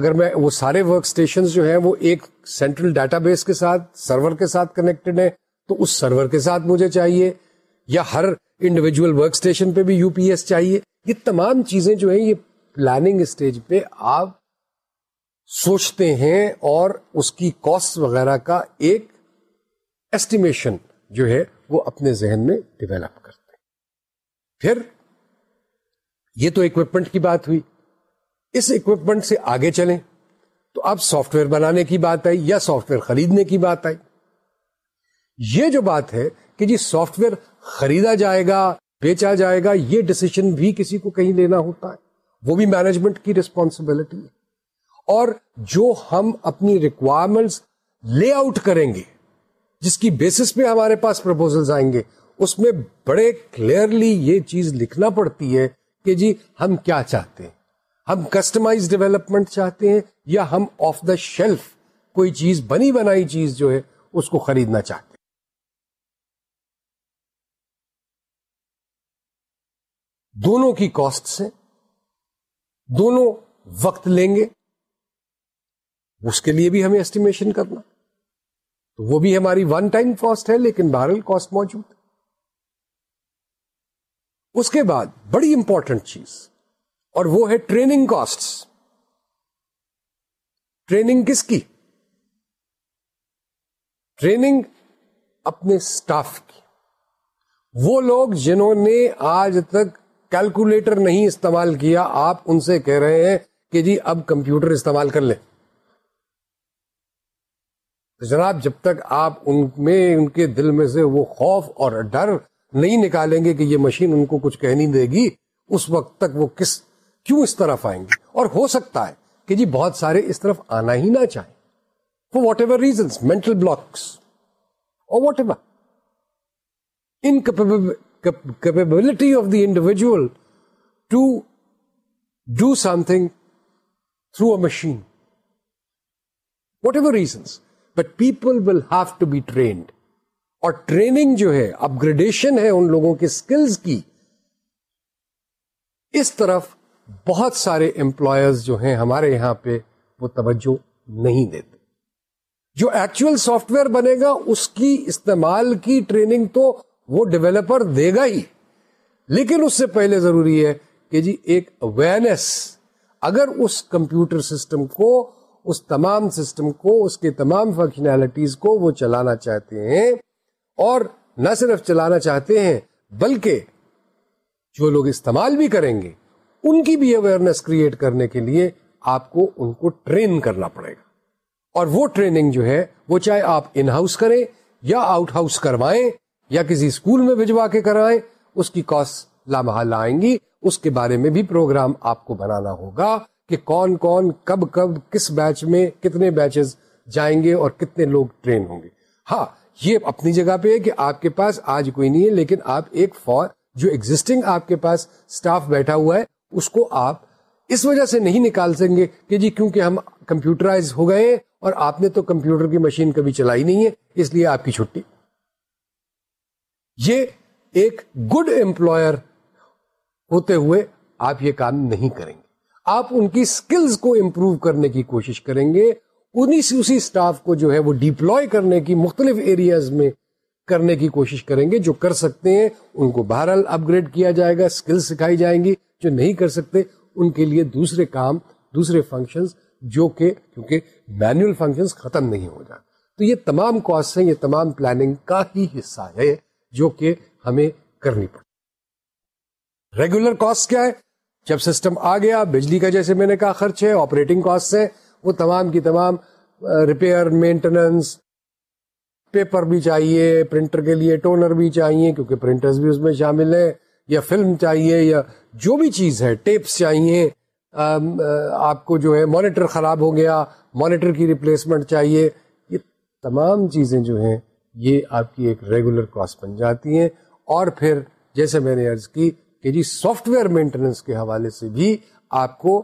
اگر میں وہ سارے ورک اسٹیشن جو ہیں وہ ایک سینٹرل ڈیٹا بیس کے ساتھ سرور کے ساتھ کنیکٹڈ ہیں تو اس سرور کے ساتھ مجھے چاہیے یا ہر انڈیویجل ورک اسٹیشن پہ بھی یو پی ایس چاہیے یہ تمام چیزیں جو ہیں یہ پلاننگ اسٹیج پہ آپ سوچتے ہیں اور اس کی کاسٹ وغیرہ کا ایک ایسٹیمیشن جو ہے وہ اپنے ذہن میں ڈیویلپ کرتے ہیں پھر یہ تو اکوپمنٹ کی بات ہوئی اس اکوپمنٹ سے آگے چلیں تو اب سافٹ ویئر بنانے کی بات آئی یا سافٹ ویئر خریدنے کی بات آئی یہ جو بات ہے کہ جی سافٹ ویئر خریدا جائے گا بیچا جائے گا یہ ڈسیزن بھی کسی کو کہیں لینا ہوتا ہے وہ بھی مینجمنٹ کی ریسپانسبلٹی ہے اور جو ہم اپنی ریکوائرمنٹس لے آؤٹ کریں گے جس کی بیسس پہ ہمارے پاس پرپوزل آئیں گے اس میں بڑے کلیئرلی یہ چیز لکھنا پڑتی ہے کہ جی ہم کیا چاہتے ہیں ہم کسٹمائز ڈیولپمنٹ چاہتے ہیں یا ہم آف دا شیلف کوئی چیز بنی بنائی چیز جو ہے اس کو خریدنا چاہتے ہیں دونوں کی کاسٹ سے دونوں وقت لیں گے اس کے لیے بھی ہمیں ایسٹیمیشن کرنا تو وہ بھی ہماری ون ٹائم کاسٹ ہے لیکن بہرحال کاسٹ موجود اس کے بعد بڑی امپورٹنٹ چیز اور وہ ہے ٹریننگ کاسٹ ٹریننگ کس کی ٹریننگ اپنے سٹاف کی وہ لوگ جنہوں نے آج تک کیلکولیٹر نہیں استعمال کیا آپ ان سے کہہ رہے ہیں کہ جی اب کمپیوٹر استعمال کر لیں جناب جب تک آپ ان ان میں میں کے دل سے وہ خوف اور ڈر نہیں نکالیں گے کہ یہ مشین ان کو کچھ کہنی دے گی اس وقت تک وہ کس کیوں اس طرف آئیں گے اور ہو سکتا ہے کہ جی بہت سارے اس طرف آنا ہی نہ چاہیں for whatever reasons mental blocks اور whatever capability of the individual to do something through a machine whatever reasons but people will have to be trained اور ٹریننگ جو ہے اپ گریڈیشن ہے ان لوگوں کے اسکلز کی اس طرف بہت سارے امپلائرز جو ہیں ہمارے یہاں پہ وہ توجہ نہیں دیتے جو ایکچوئل سافٹ ویئر بنے گا اس کی استعمال کی ٹریننگ تو وہ ڈیویلپر دے گا ہی لیکن اس سے پہلے ضروری ہے کہ جی ایک اویئرنیس اگر اس کمپیوٹر سسٹم کو اس تمام سسٹم کو اس کے تمام فنکشنالٹیز کو وہ چلانا چاہتے ہیں اور نہ صرف چلانا چاہتے ہیں بلکہ جو لوگ استعمال بھی کریں گے ان کی بھی اویئرنیس کریٹ کرنے کے لیے آپ کو ان کو ٹرین کرنا پڑے گا اور وہ ٹریننگ جو ہے وہ چاہے آپ ان ہاؤس کریں یا آؤٹ ہاؤس کروائیں یا کسی اسکول میں بھجوا کے کرائیں اس کی کاسٹ گی اس کے بارے میں بھی پروگرام آپ کو بنانا ہوگا کہ کون کون کب کب کس بیچ میں کتنے بیچز جائیں گے اور کتنے لوگ ٹرین ہوں گے ہاں یہ اپنی جگہ پہ ہے کہ آپ کے پاس آج کوئی نہیں ہے لیکن آپ ایک فور جو ایگزٹنگ آپ کے پاس سٹاف بیٹھا ہوا ہے اس کو آپ اس وجہ سے نہیں نکال سکیں گے کہ جی کیونکہ ہم کمپیوٹرائز ہو گئے اور آپ نے تو کمپیوٹر کی مشین کبھی چلائی نہیں ہے اس لیے آپ کی چھٹی یہ ایک گڈ امپلائر ہوتے ہوئے آپ یہ کام نہیں کریں گے آپ ان کی اسکلز کو امپروو کرنے کی کوشش کریں گے سے اسی اسٹاف کو جو ہے وہ ڈپلوائے کرنے کی مختلف ایریاز میں کرنے کی کوشش کریں گے جو کر سکتے ہیں ان کو بہرحال اپ گریڈ کیا جائے گا اسکل سکھائی جائیں گی جو نہیں کر سکتے ان کے لیے دوسرے کام دوسرے فنکشنز جو کہ کیونکہ مینوئل فنکشنز ختم نہیں ہو جائے تو یہ تمام کوسٹ ہیں یہ تمام پلاننگ کا ہی حصہ ہے جو کہ ہمیں کرنی پڑ جب سسٹم آ گیا بجلی کا جیسے میں نے کہا خرچ ہے آپریٹنگ کاسٹ ہے وہ تمام کی تمام ریپیئر مینٹیننس پیپر بھی چاہیے پرنٹر کے لیے ٹونر بھی چاہیے کیونکہ پرنٹرز بھی اس میں شامل ہیں یا فلم چاہیے یا جو بھی چیز ہے ٹیپس چاہیے آپ کو جو ہے مانیٹر خراب ہو گیا مانیٹر کی ریپلیسمنٹ چاہیے یہ تمام چیزیں جو ہیں یہ آپ کی ایک ریگولر کاسٹ بن جاتی ہے اور پھر جیسے میں نے عرض کی کہ جی سافٹ ویئر مینٹیننس کے حوالے سے بھی آپ کو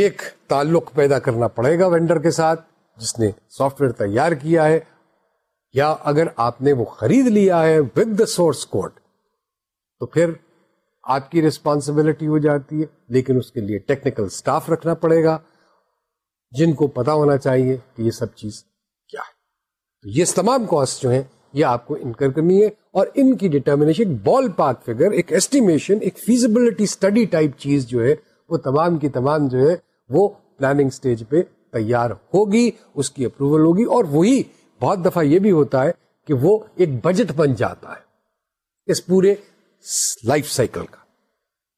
ایک تعلق پیدا کرنا پڑے گا وینڈر کے ساتھ جس نے سافٹ ویئر تیار کیا ہے یا اگر آپ نے وہ خرید لیا ہے ود دا سورس کوڈ تو پھر آپ کی ریسپانسبلٹی ہو جاتی ہے لیکن اس کے لیے ٹیکنیکل سٹاف رکھنا پڑے گا جن کو پتا ہونا چاہیے کہ یہ سب چیز یہ تمام کاسٹ جو ہیں یہ آپ کو انکر کرنی ہے اور ان کی ڈیٹرمنیشن بال پاک فگر ایک ایسٹیمیشن ایک فیزیبلٹی اسٹڈی ٹائپ چیز جو ہے وہ تمام کی تمام جو ہے وہ پلاننگ اسٹیج پہ تیار ہوگی اس کی اپروول ہوگی اور وہی بہت دفعہ یہ بھی ہوتا ہے کہ وہ ایک بجٹ بن جاتا ہے اس پورے لائف سائیکل کا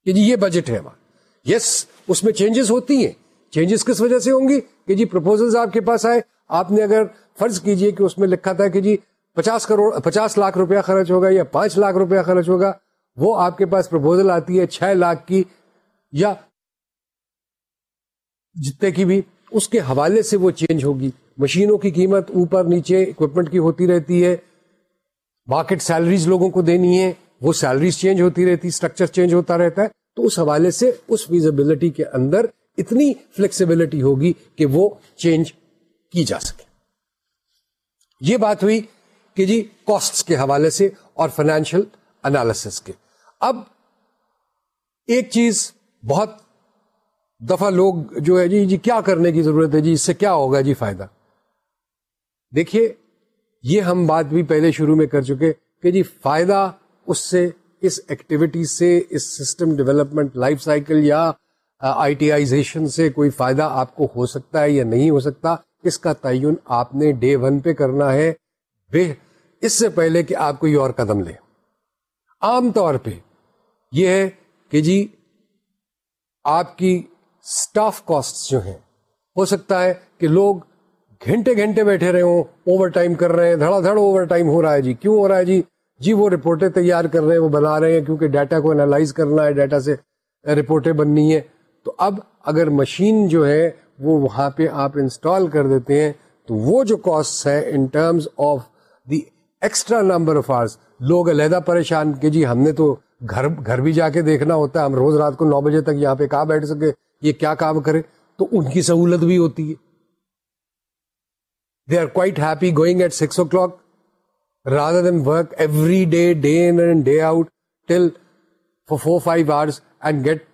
کہ جی یہ بجٹ ہے ہمارا یس اس میں چینجز ہوتی ہیں چینجز کس وجہ سے ہوں گی کہ جی پر آپ کے پاس آئے آپ نے اگر فرض کیجئے کہ اس میں لکھا تھا کہ جی پچاس کروڑ پچاس لاکھ روپیہ خرچ ہوگا یا پانچ لاکھ روپیہ خرچ ہوگا وہ آپ کے پاس پرپوزل آتی ہے چھ لاکھ کی یا جتنے کی بھی اس کے حوالے سے وہ چینج ہوگی مشینوں کی قیمت اوپر نیچے اکوپمنٹ کی ہوتی رہتی ہے مارکیٹ سیلریز لوگوں کو دینی ہے وہ سیلریز چینج ہوتی رہتی اسٹرکچر چینج ہوتا رہتا ہے تو اس حوالے سے اس فیزبلٹی کے اندر اتنی فلیکسیبلٹی ہوگی کہ وہ چینج کی جا سکے یہ بات ہوئی کہ جی کاسٹ کے حوالے سے اور فائنینشیل انالیس کے اب ایک چیز بہت دفعہ لوگ جو ہے جی جی کیا کرنے کی ضرورت ہے جی اس سے کیا ہوگا جی فائدہ دیکھیے یہ ہم بات بھی پہلے شروع میں کر چکے کہ جی فائدہ اس سے اس ایکٹیویٹی سے اس سسٹم ڈیولپمنٹ لائف سائیکل یا آئی ٹی آئیزیشن سے کوئی فائدہ آپ کو ہو سکتا ہے یا نہیں ہو سکتا اس کا تعین آپ نے ڈے ون پہ کرنا ہے بے اس سے پہلے کہ آپ کوئی اور قدم لیں عام طور پہ یہ ہے کہ جی آپ کی سٹاف کاسٹ جو ہیں ہو سکتا ہے کہ لوگ گھنٹے گھنٹے بیٹھے رہے ہوں اوور ٹائم کر رہے ہیں دھڑا دھڑ اوور ٹائم ہو رہا ہے جی کیوں ہو رہا ہے جی جی وہ رپورٹیں تیار کر رہے ہیں وہ بنا رہے ہیں کیونکہ ڈیٹا کو انالائز کرنا ہے ڈیٹا سے رپورٹیں بننی ہے تو اب اگر مشین جو ہے وہ وہاں پہ آپ انسٹال کر دیتے ہیں تو وہ جو کاسٹ ہے in terms of the extra number of hours لوگ علیحدہ پریشان کہ جی ہم نے تو گھر گھر بھی جا کے دیکھنا ہوتا ہے ہم روز رات کو نو بجے تک یہاں پہ کہاں بیٹھ سکے یہ کیا کام کرے تو ان کی سہولت بھی ہوتی ہے they are quite happy going at six o'clock rather than work every day day and day out till four four five hours and get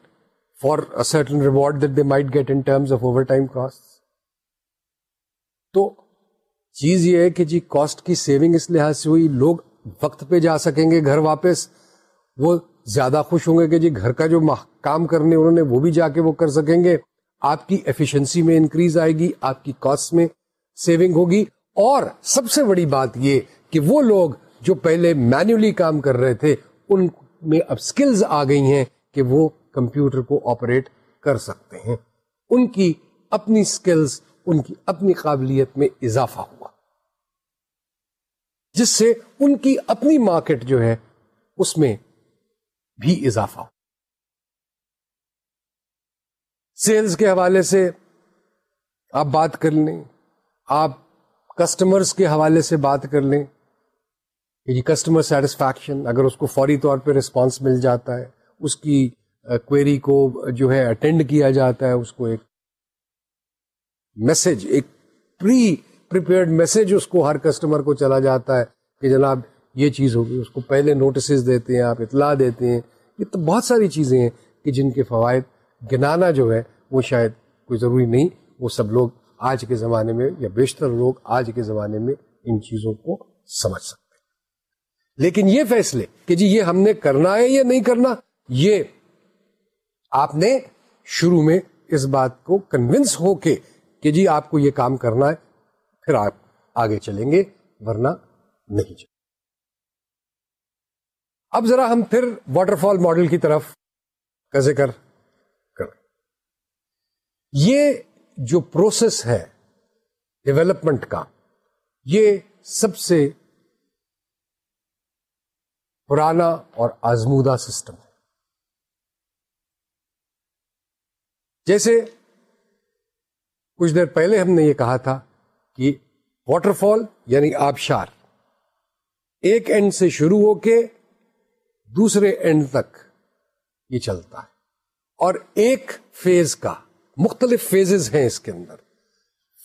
for certain reward that they might get in terms of overtime cost تو چیز یہ ہے کہ جی cost کی saving اس لحاظ سے ہوئی لوگ وقت پہ جا سکیں گے گھر واپس وہ زیادہ خوش ہوں گے کہ جی گھر کا جو کام کرنے انہوں نے وہ بھی جا کے وہ کر سکیں گے آپ کی ایفیشنسی میں انکریز آئے گی آپ کی کاسٹ میں سیونگ ہوگی اور سب سے بڑی بات یہ کہ وہ لوگ جو پہلے مینولی کام کر رہے تھے ان میں اب سکلز آ گئی ہیں کہ وہ کمپیوٹر کو آپریٹ کر سکتے ہیں ان کی اپنی سکلز ان کی اپنی قابلیت میں اضافہ ہوا جس سے ان کی اپنی مارکیٹ جو ہے اس میں بھی اضافہ ہو سیلز کے حوالے سے آپ بات کر لیں آپ کسٹمرز کے حوالے سے بات کر لیں جی، کسٹمر سیٹسفیکشن اگر اس کو فوری طور پہ رسپانس مل جاتا ہے اس کی کویری کو جو ہے اٹینڈ کیا جاتا ہے اس کو ایک میسج ایک پری پریپیئرڈ میسج اس کو ہر کسٹمر کو چلا جاتا ہے کہ جناب یہ چیز ہوگی اس کو پہلے نوٹسز دیتے ہیں آپ اطلاع دیتے ہیں یہ تو بہت ساری چیزیں ہیں کہ جن کے فوائد گنانا جو ہے وہ شاید کوئی ضروری نہیں وہ سب لوگ آج کے زمانے میں یا بیشتر لوگ آج کے زمانے میں ان چیزوں کو سمجھ سکتے ہیں لیکن یہ فیصلے کہ جی یہ ہم نے کرنا ہے یا نہیں کرنا یہ آپ نے شروع میں اس بات کو کنوینس ہو کے کہ جی آپ کو یہ کام کرنا ہے پھر آپ آگے چلیں گے ورنہ نہیں چلیں اب ذرا ہم پھر واٹر فال ماڈل کی طرف کا ذکر کر یہ جو پروسیس ہے ڈیولپمنٹ کا یہ سب سے پرانا اور آزمودہ سسٹم ہے جیسے کچھ دیر پہلے ہم نے یہ کہا تھا کہ واٹر فال یعنی آبشار ایک اینڈ سے شروع ہو کے دوسرے اینڈ تک یہ چلتا ہے اور ایک فیز کا مختلف فیزز ہیں اس کے اندر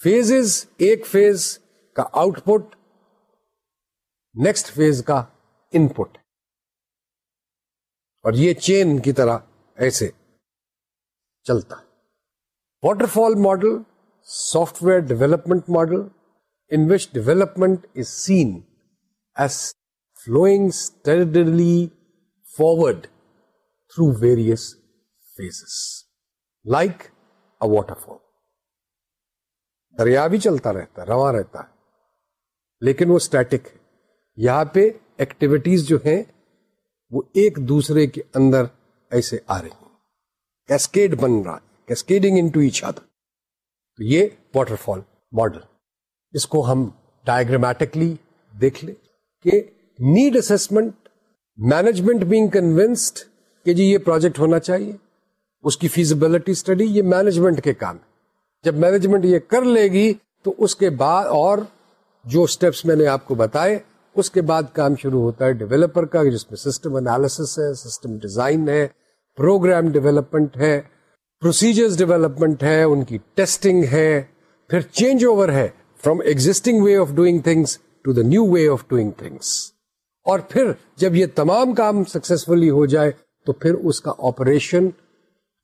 فیزز ایک فیز کا آؤٹ پٹ نیکسٹ فیز کا ان پٹ اور یہ چین کی طرح ایسے چلتا ہے waterfall model software development model in which development is seen as steadily forward through various phases like a waterfall دریا بھی چلتا رہتا ہے رواں رہتا ہے لیکن وہ اسٹیٹک ہے یہاں پہ ایکٹیویٹیز جو ہیں وہ ایک دوسرے کے اندر ایسے آ رہی ہیں کیسکیڈ بن رہا ہے کیسکیڈنگ ایچ ادر تو یہ واٹر فال ماڈل اس کو ہم ڈائگریمیٹکلی دیکھ لیں کہ need assessment management being convinced کہ جی یہ پروجیکٹ ہونا چاہیے اس کی فیزیبلٹی اسٹڈی یہ مینجمنٹ کے کام ہے جب مینجمنٹ یہ کر لے گی تو اس کے بعد اور جو اسٹیپس میں نے آپ کو بتائے اس کے بعد کام شروع ہوتا ہے ڈیولپر کا جس میں سسٹم انالیس ہے سسٹم ڈیزائن ہے پروگرام ڈیولپمنٹ ہے پروسیجرز ڈیولپمنٹ ہے ان کی ٹیسٹنگ ہے پھر چینج اوور ہے from existing way of doing things to the new way of doing things اور پھر جب یہ تمام کام سکسیسفلی ہو جائے تو پھر اس کا آپریشن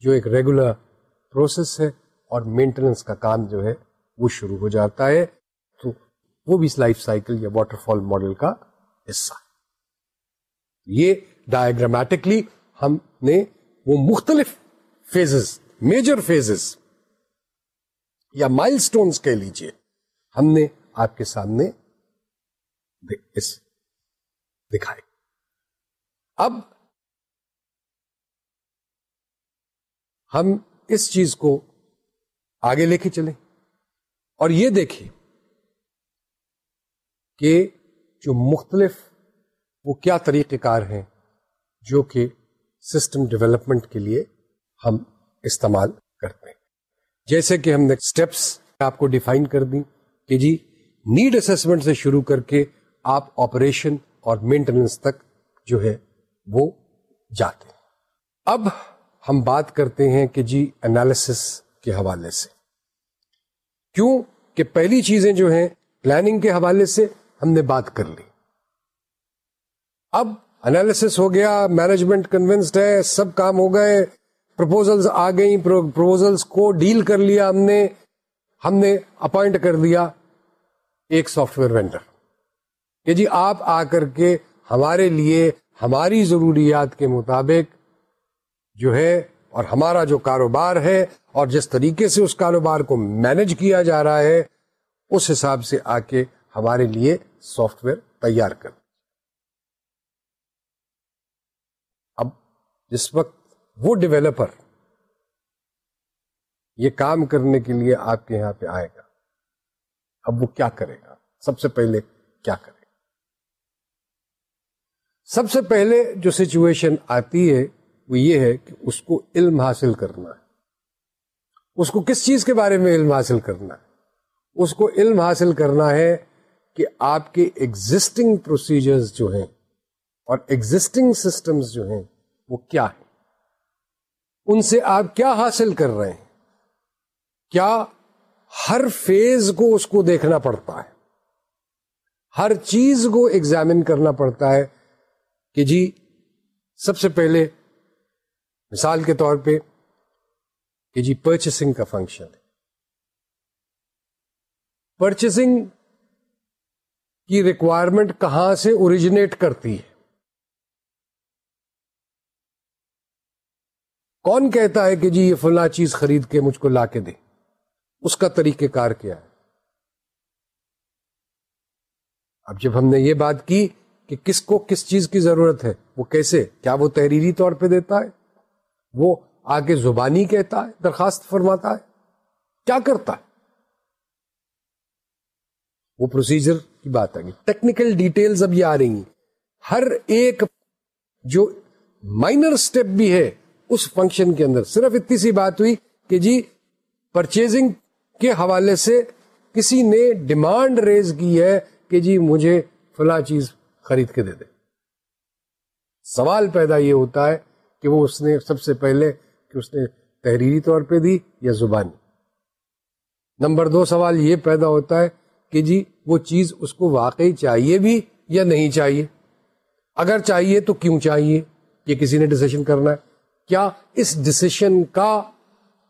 جو ایک ریگولر پروسیس ہے اور مینٹیننس کا کام جو ہے وہ شروع ہو جاتا ہے تو وہ بھی اس لائف سائیکل یا واٹر فال ماڈل کا حصہ یہ ڈائگرامیٹکلی ہم نے وہ مختلف فیزز میجر فیزز یا مائل سٹونز کہہ لیجیے ہم نے آپ کے سامنے دکھائے اب ہم اس چیز کو آگے لے کے چلیں اور یہ دیکھیں کہ جو مختلف وہ کیا طریقہ کار ہیں جو کہ سسٹم ڈیولپمنٹ کے لیے ہم استعمال کرتے ہیں جیسے کہ ہم نے اسٹیپس آپ کو ڈیفائن کر دی کہ جی نیڈ اسسمنٹ سے شروع کر کے آپ آپریشن اور مینٹیننس تک جو ہے وہ جاتے ہیں اب ہم بات کرتے ہیں کہ جی انالیسس کے حوالے سے کیوں کہ پہلی چیزیں جو ہیں پلاننگ کے حوالے سے ہم نے بات کر لی اب انالیسس ہو گیا مینجمنٹ کنوینسڈ ہے سب کام ہو گئے پرپوزلس آ گئیں کو ڈیل کر لیا ہم نے ہم نے اپوائنٹ کر دیا ایک سافٹ ویئر وینڈر کہ جی آپ آ کر کے ہمارے لیے ہماری ضروریات کے مطابق جو ہے اور ہمارا جو کاروبار ہے اور جس طریقے سے اس کاروبار کو مینج کیا جا رہا ہے اس حساب سے آ کے ہمارے لیے سافٹ ویئر تیار کر اب جس وقت وہ ڈیویلپر یہ کام کرنے کے لیے آپ کے یہاں پہ آئے گا اب وہ کیا کرے گا سب سے پہلے کیا کرے گا سب سے پہلے جو سچویشن آتی ہے وہ یہ ہے کہ اس کو علم حاصل کرنا ہے اس کو کس چیز کے بارے میں علم حاصل کرنا ہے اس کو علم حاصل کرنا ہے کہ آپ کے ایگزٹنگ پروسیجرز جو ہیں اور ایگزٹنگ سسٹمز جو ہیں وہ کیا ہیں ان سے آپ کیا حاصل کر رہے ہیں کیا ہر فیز کو اس کو دیکھنا پڑتا ہے ہر چیز کو ایگزامن کرنا پڑتا ہے کہ جی سب سے پہلے مثال کے طور پہ کہ جی پرچیسنگ کا فنکشن ہے پرچیسنگ کی ریکوائرمنٹ کہاں سے اوریجنیٹ کرتی ہے کون کہتا ہے کہ جی یہ فلاں چیز خرید کے مجھ کو لا کے دے اس کا طریقہ کار کیا ہے اب جب ہم نے یہ بات کی کہ کس کو کس چیز کی ضرورت ہے وہ کیسے کیا وہ تحریری طور پہ دیتا ہے وہ آگے زبانی کہتا ہے درخواست فرماتا ہے کیا کرتا ہے وہ پروسیجر کی بات آ گئی ٹیکنیکل ڈیٹیلز اب یہ آ رہی ہیں ہر ایک جو مائنر سٹیپ بھی ہے اس فنکشن کے اندر صرف اتنی سی بات ہوئی کہ جی پرچیزنگ کے حوالے سے کسی نے ڈیمانڈ ریز کی ہے کہ جی مجھے فلاں چیز خرید کے دے دے سوال پیدا یہ ہوتا ہے کہ وہ اس نے سب سے پہلے کہ اس نے تحریری طور پہ دی یا زبانی نمبر دو سوال یہ پیدا ہوتا ہے کہ جی وہ چیز اس کو واقعی چاہیے بھی یا نہیں چاہیے اگر چاہیے تو کیوں چاہیے یہ کسی نے ڈسیشن کرنا ہے کیا اس ڈسیشن کا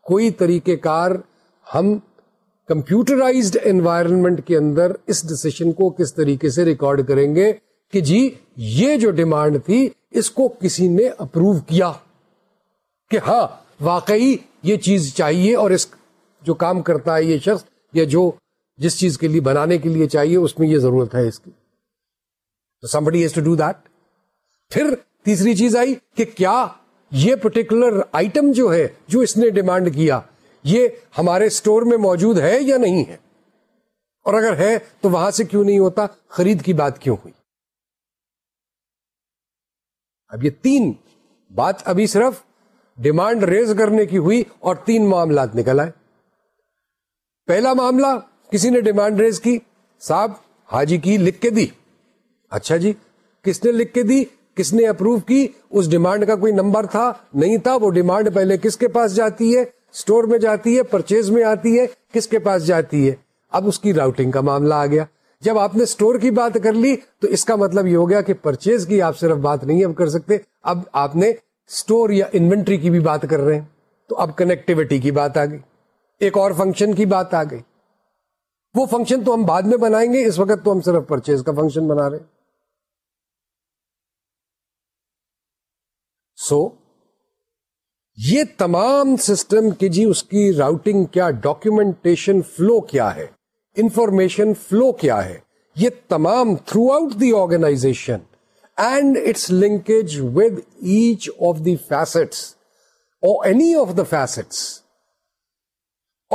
کوئی طریقے کار ہم کمپیوٹرائزڈ انوائرمنٹ کے اندر اس ڈسیشن کو کس طریقے سے ریکارڈ کریں گے کہ جی یہ جو ڈیمانڈ تھی اس کو کسی نے اپروو کیا کہ ہاں واقعی یہ چیز چاہیے اور اس جو کام کرتا ہے یہ شخص یا جو جس چیز کے لیے بنانے کے لیے چاہیے اس میں یہ ضرورت ہے اس کی somebody has to do that پھر تیسری چیز آئی کہ کیا یہ پرٹیکولر آئٹم جو ہے جو اس نے ڈیمانڈ کیا یہ ہمارے اسٹور میں موجود ہے یا نہیں ہے اور اگر ہے تو وہاں سے کیوں نہیں ہوتا خرید کی بات کیوں ہوئی اب یہ تین بات ابھی صرف ڈیمانڈ ریز کرنے کی ہوئی اور تین معاملات نکل آئے پہلا معاملہ کسی نے ڈیمانڈ ریز کی صاحب حاجی کی لکھ کے دی اچھا جی کس نے لکھ کے دی کس نے اپروو کی اس ڈیمانڈ کا کوئی نمبر تھا نہیں تھا وہ ڈیمانڈ پہلے کس کے پاس جاتی ہے میں جاتی ہے پرچیز میں آتی ہے کس کے پاس جاتی ہے اب اس اس کی کی راؤٹنگ کا کا معاملہ آ گیا گیا جب آپ نے بات کر لی تو مطلب یہ ہو کہ پرچیز کی آپ صرف بات نہیں اب کر سکتے اب آپ نے اسٹور یا انوینٹری کی بھی بات کر رہے ہیں تو اب کنیکٹیوٹی کی بات آ گئی ایک اور فنکشن کی بات آ گئی وہ فنکشن تو ہم بعد میں بنائیں گے اس وقت تو ہم صرف پرچیز کا فنکشن بنا رہے ہیں سو یہ تمام سسٹم کی جی اس کی راؤٹنگ کیا ڈاکومینٹیشن فلو کیا ہے انفارمیشن فلو کیا ہے یہ تمام throughout the organisation and its linkage with each of the facets اور any of the facets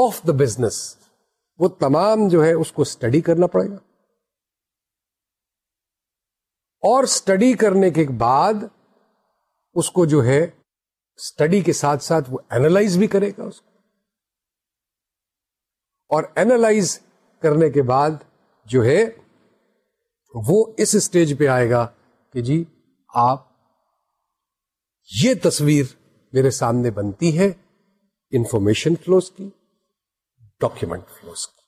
of the business وہ تمام جو ہے اس کو اسٹڈی کرنا پڑے گا اور اسٹڈی کرنے کے بعد اس کو جو ہے اسٹڈی کے ساتھ ساتھ وہ اینالائز بھی کرے گا اس کو اور اینالائز کرنے کے بعد جو ہے وہ اس اسٹیج پہ آئے گا کہ جی آپ یہ تصویر میرے سامنے بنتی ہے انفارمیشن فلوز کی ڈاکومینٹ فلوز کی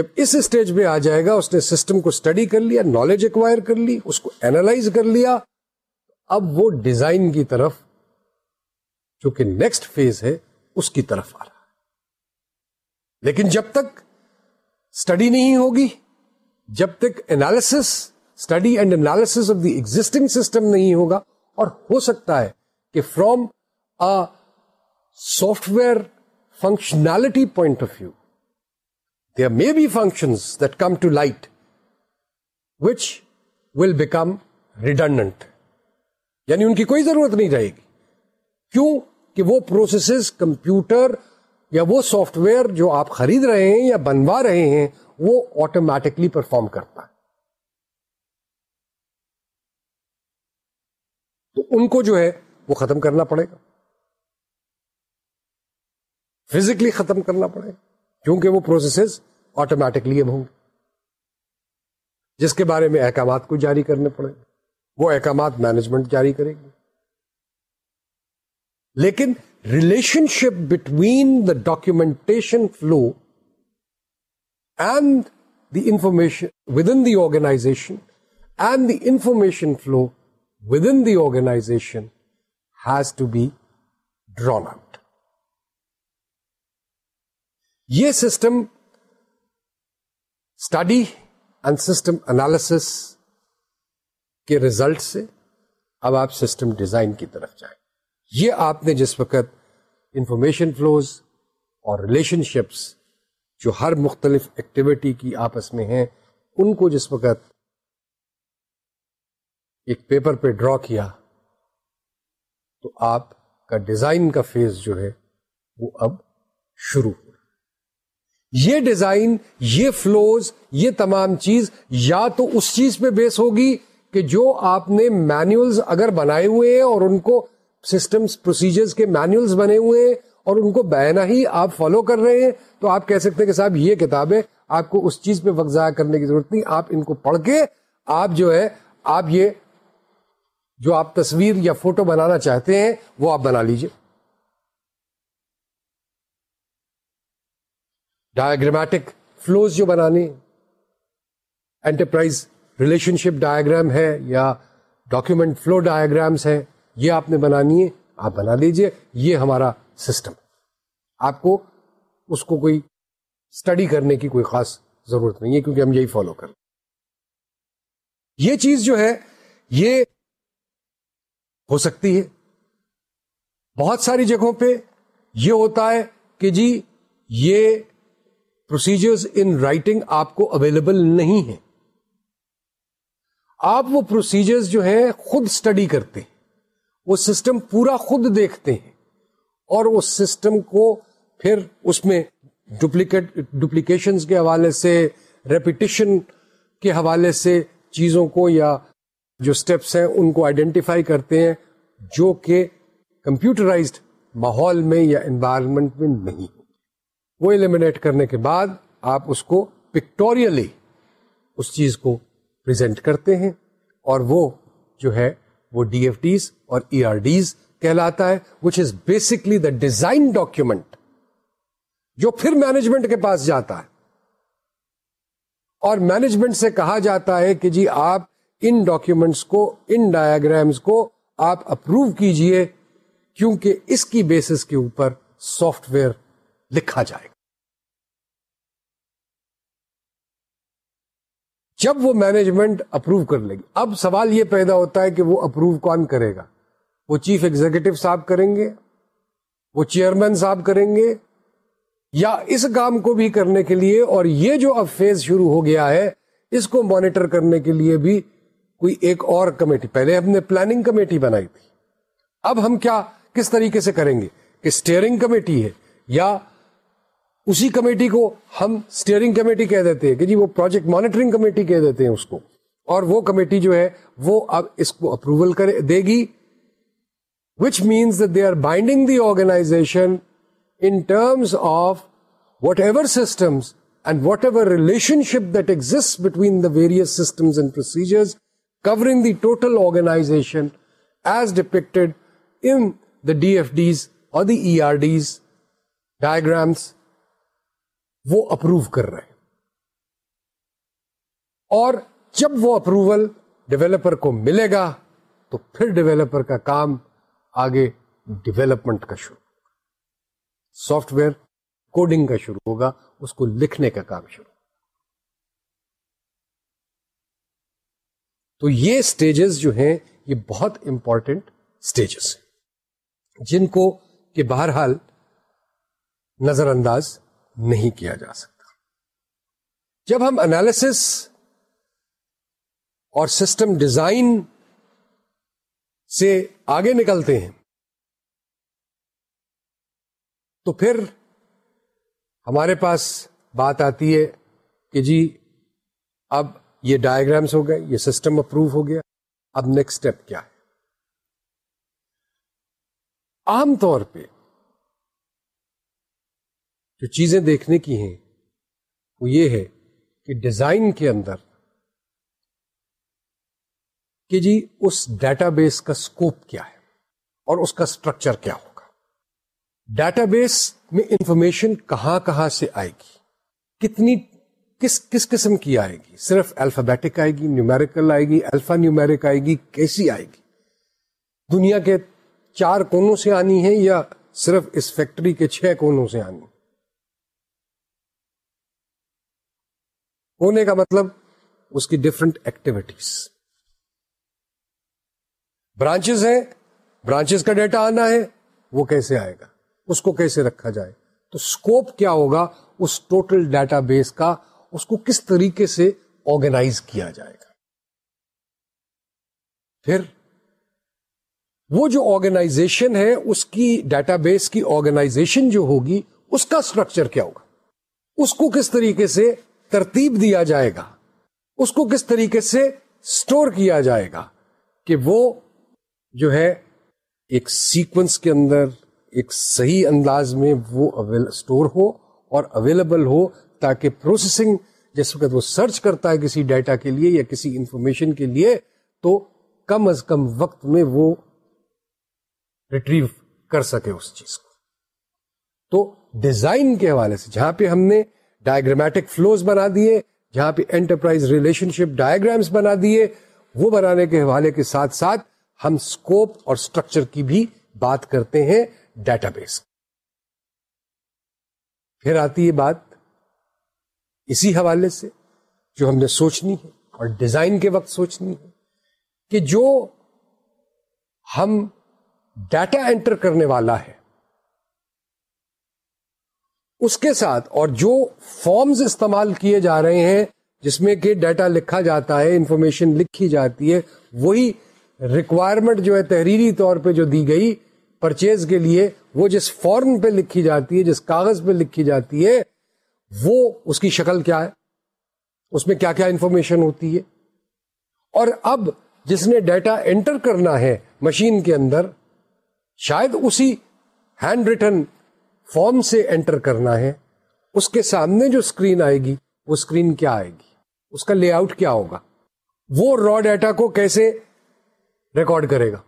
جب اس اسٹیج پہ آ جائے گا اس نے سسٹم کو اسٹڈی کر لیا نالج ایکوائر کر لی اس کو اینالائز کر لیا اب وہ ڈیزائن کی طرف جو کہ نیکسٹ فیز ہے اس کی طرف آ رہا لیکن جب تک اسٹڈی نہیں ہوگی جب تک analysis study and analysis of the existing system نہیں ہوگا اور ہو سکتا ہے کہ from software functionality point of view be function that come to light which will become redundant یعنی ان کی کوئی ضرورت نہیں رہے گی کیوں کہ وہ پروسیسز کمپیوٹر یا وہ سافٹ ویئر جو آپ خرید رہے ہیں یا بنوا رہے ہیں وہ آٹومیٹکلی پرفارم کرتا ہے تو ان کو جو ہے وہ ختم کرنا پڑے گا فزیکلی ختم کرنا پڑے گا کیونکہ وہ پروسیسز آٹومیٹکلی اب ہوں گے جس کے بارے میں احکامات کو جاری کرنے پڑے گا وہ احکامات مینجمنٹ جاری کرے گی لیکن relationship between the documentation flow and the information within the organisation and the information flow within the organisation has to be drawn out یہ system study and system analysis کے ریزلٹ سے اب آپ سسٹم ڈیزائن کی طرف جائیں یہ آپ نے جس وقت انفارمیشن فلوز اور ریلیشن شپس جو ہر مختلف ایکٹیویٹی کی آپس میں ہیں ان کو جس وقت ایک پیپر پہ ڈرا کیا تو آپ کا ڈیزائن کا فیز جو ہے وہ اب شروع ہو یہ ڈیزائن یہ فلوز یہ تمام چیز یا تو اس چیز پہ بیس ہوگی کہ جو آپ نے مینوئلز اگر بنائے ہوئے ہیں اور ان کو سسٹمس پروسیجرز کے مینوئلز بنے ہوئے ہیں اور ان کو بہنا ہی آپ فالو کر رہے ہیں تو آپ کہہ سکتے ہیں کہ صاحب یہ کتابیں آپ کو اس چیز پہ وقت ضائع کرنے کی ضرورت نہیں آپ ان کو پڑھ کے آپ جو ہے آپ یہ جو آپ تصویر یا فوٹو بنانا چاہتے ہیں وہ آپ بنا لیجئے ڈایاگرامیٹک فلوز جو بنانے انٹرپرائز ریلیشن شپ ڈائگرام ہے یا ڈاکیومینٹ فلو ڈایاگرامس ہیں یہ آپ نے بنانی ہے آپ بنا لیجیے یہ ہمارا سسٹم آپ کو اس کو کوئی اسٹڈی کرنے کی کوئی خاص ضرورت نہیں ہے کیونکہ ہم یہی فالو کریں یہ چیز جو ہے یہ ہو سکتی ہے بہت ساری جگہوں پہ یہ ہوتا ہے کہ جی یہ پروسیجرز ان رائٹنگ آپ کو اویلیبل نہیں ہے آپ وہ پروسیجرز جو ہے خود اسٹڈی کرتے ہیں وہ سسٹم پورا خود دیکھتے ہیں اور اس سسٹم کو پھر اس میں ڈپلیکیٹ ڈپلیکیشن کے حوالے سے ریپیٹیشن کے حوالے سے چیزوں کو یا جو اسٹیپس ہیں ان کو آئیڈینٹیفائی کرتے ہیں جو کہ کمپیوٹرائزڈ ماحول میں یا انوائرمنٹ میں نہیں وہ ایلیمنیٹ کرنے کے بعد آپ اس کو پکٹوریلی اس چیز کو پریزنٹ کرتے ہیں اور وہ جو ہے وہ ڈی ایف ڈیز اور ای آر ڈیز کہلاتا ہے which is basically the design document جو پھر مینجمنٹ کے پاس جاتا ہے اور مینجمنٹ سے کہا جاتا ہے کہ جی آپ ان ڈاکیومنٹس کو ان ڈایاگرامس کو آپ اپروو کیجئے کیونکہ اس کی بیسس کے اوپر سافٹ ویئر لکھا جائے گا جب وہ مینجمنٹ اپروو کر لے گی اب سوال یہ پیدا ہوتا ہے کہ وہ اپروو کون کرے گا وہ چیف ایگزیکٹو صاحب کریں گے وہ چیئرمین صاحب کریں گے یا اس کام کو بھی کرنے کے لیے اور یہ جو اب فیز شروع ہو گیا ہے اس کو مانیٹر کرنے کے لیے بھی کوئی ایک اور کمیٹی پہلے ہم نے پلاننگ کمیٹی بنائی تھی اب ہم کیا کس طریقے سے کریں گے کہ اسٹیئرنگ کمیٹی ہے یا اسی کمیٹی کو ہم اسٹیئرنگ کمیٹی کہہ دیتے ہیں کہ جی وہ پروجیکٹ مانیٹرنگ کمیٹی کہہ دیتے ہیں اس کو اور وہ کمیٹی جو ہے وہ اب اس کو اپروول کرے دے گی which means they are binding the organisation in of whatever systems and whatever relationship that exist between the various system and procedure total in the D F Ds اور ای آر ڈیز ڈائگرامس وہ approve کر رہے اور جب وہ approval developer کو ملے گا تو پھر ڈیولپر کا کام آگے ڈیویلپمنٹ کا شروع سافٹ ویئر کوڈنگ کا شروع ہوگا اس کو لکھنے کا کام شروع تو یہ اسٹیجز جو ہیں یہ بہت سٹیجز اسٹیجز جن کو کہ بہرحال نظر انداز نہیں کیا جا سکتا جب ہم انالس اور سسٹم ڈیزائن سے آگے نکلتے ہیں تو پھر ہمارے پاس بات آتی ہے کہ جی اب یہ ڈائگرامس ہو گئے یہ سسٹم اپروو ہو گیا اب نیکسٹ اسٹیپ کیا ہے عام طور پہ جو چیزیں دیکھنے کی ہیں وہ یہ ہے کہ ڈیزائن کے اندر کہ جی اس ڈیٹا بیس کا سکوپ کیا ہے اور اس کا سٹرکچر کیا ہوگا ڈیٹا بیس میں انفارمیشن کہاں کہاں سے آئے گی کتنی کس کس قسم کی آئے گی صرف الفابیٹک آئے گی نیومیریکل آئے گی الفا نیومیرک آئے گی کیسی آئے گی دنیا کے چار کونوں سے آنی ہے یا صرف اس فیکٹری کے چھ کونوں سے آنی ہونے کا مطلب اس کی ڈفرنٹ ایکٹیویٹیز برانچز ہیں برانچز کا ڈیٹا آنا ہے وہ کیسے آئے گا اس کو کیسے رکھا جائے تو اسکوپ کیا ہوگا اس ٹوٹل ڈیٹا بیس کا اس کو کس طریقے سے آرگنائز کیا جائے گا پھر وہ جو آرگنائزیشن ہے اس کی ڈیٹا بیس کی آرگنائزیشن جو ہوگی اس کا اسٹرکچر کیا ہوگا اس کو کس طریقے سے ترتیب دیا جائے گا اس کو کس طریقے سے اسٹور کیا جائے گا کہ وہ جو ہے ایک سیکوینس کے اندر ایک صحیح انداز میں وہ ہو اور اویلیبل ہو تاکہ پروسیسنگ جس وقت وہ سرچ کرتا ہے کسی ڈیٹا کے لیے یا کسی انفارمیشن کے لیے تو کم از کم وقت میں وہ ریٹریو کر سکے اس چیز کو تو ڈیزائن کے حوالے سے جہاں پہ ہم نے ڈائگرامیٹک فلوز بنا دیے جہاں پہ انٹرپرائز ریلیشن شپ ڈائگرامس بنا دیے وہ بنانے کے حوالے کے ساتھ ساتھ ہم اسکوپ اور اسٹرکچر کی بھی بات کرتے ہیں ڈیٹا بیس پھر آتی ہے بات اسی حوالے سے جو ہم نے سوچنی ہے اور ڈیزائن کے وقت سوچنی ہے کہ جو ہم ڈیٹا انٹر کرنے والا ہے اس کے ساتھ اور جو فارمز استعمال کیے جا رہے ہیں جس میں کہ ڈیٹا لکھا جاتا ہے انفارمیشن لکھی جاتی ہے وہی ریکوائرمنٹ جو ہے تحریری طور پہ جو دی گئی پرچیز کے لیے وہ جس فارم پہ لکھی جاتی ہے جس کاغذ پہ لکھی جاتی ہے وہ اس کی شکل کیا ہے اس میں کیا کیا انفارمیشن ہوتی ہے اور اب جس نے ڈیٹا انٹر کرنا ہے مشین کے اندر شاید اسی ہینڈ ریٹن فارم سے انٹر کرنا ہے اس کے سامنے جو اسکرین آئے گی وہ اسکرین کیا آئے گی اس کا لے آؤٹ کیا ہوگا وہ را ڈیٹا کو کیسے ریکارڈ کرے گا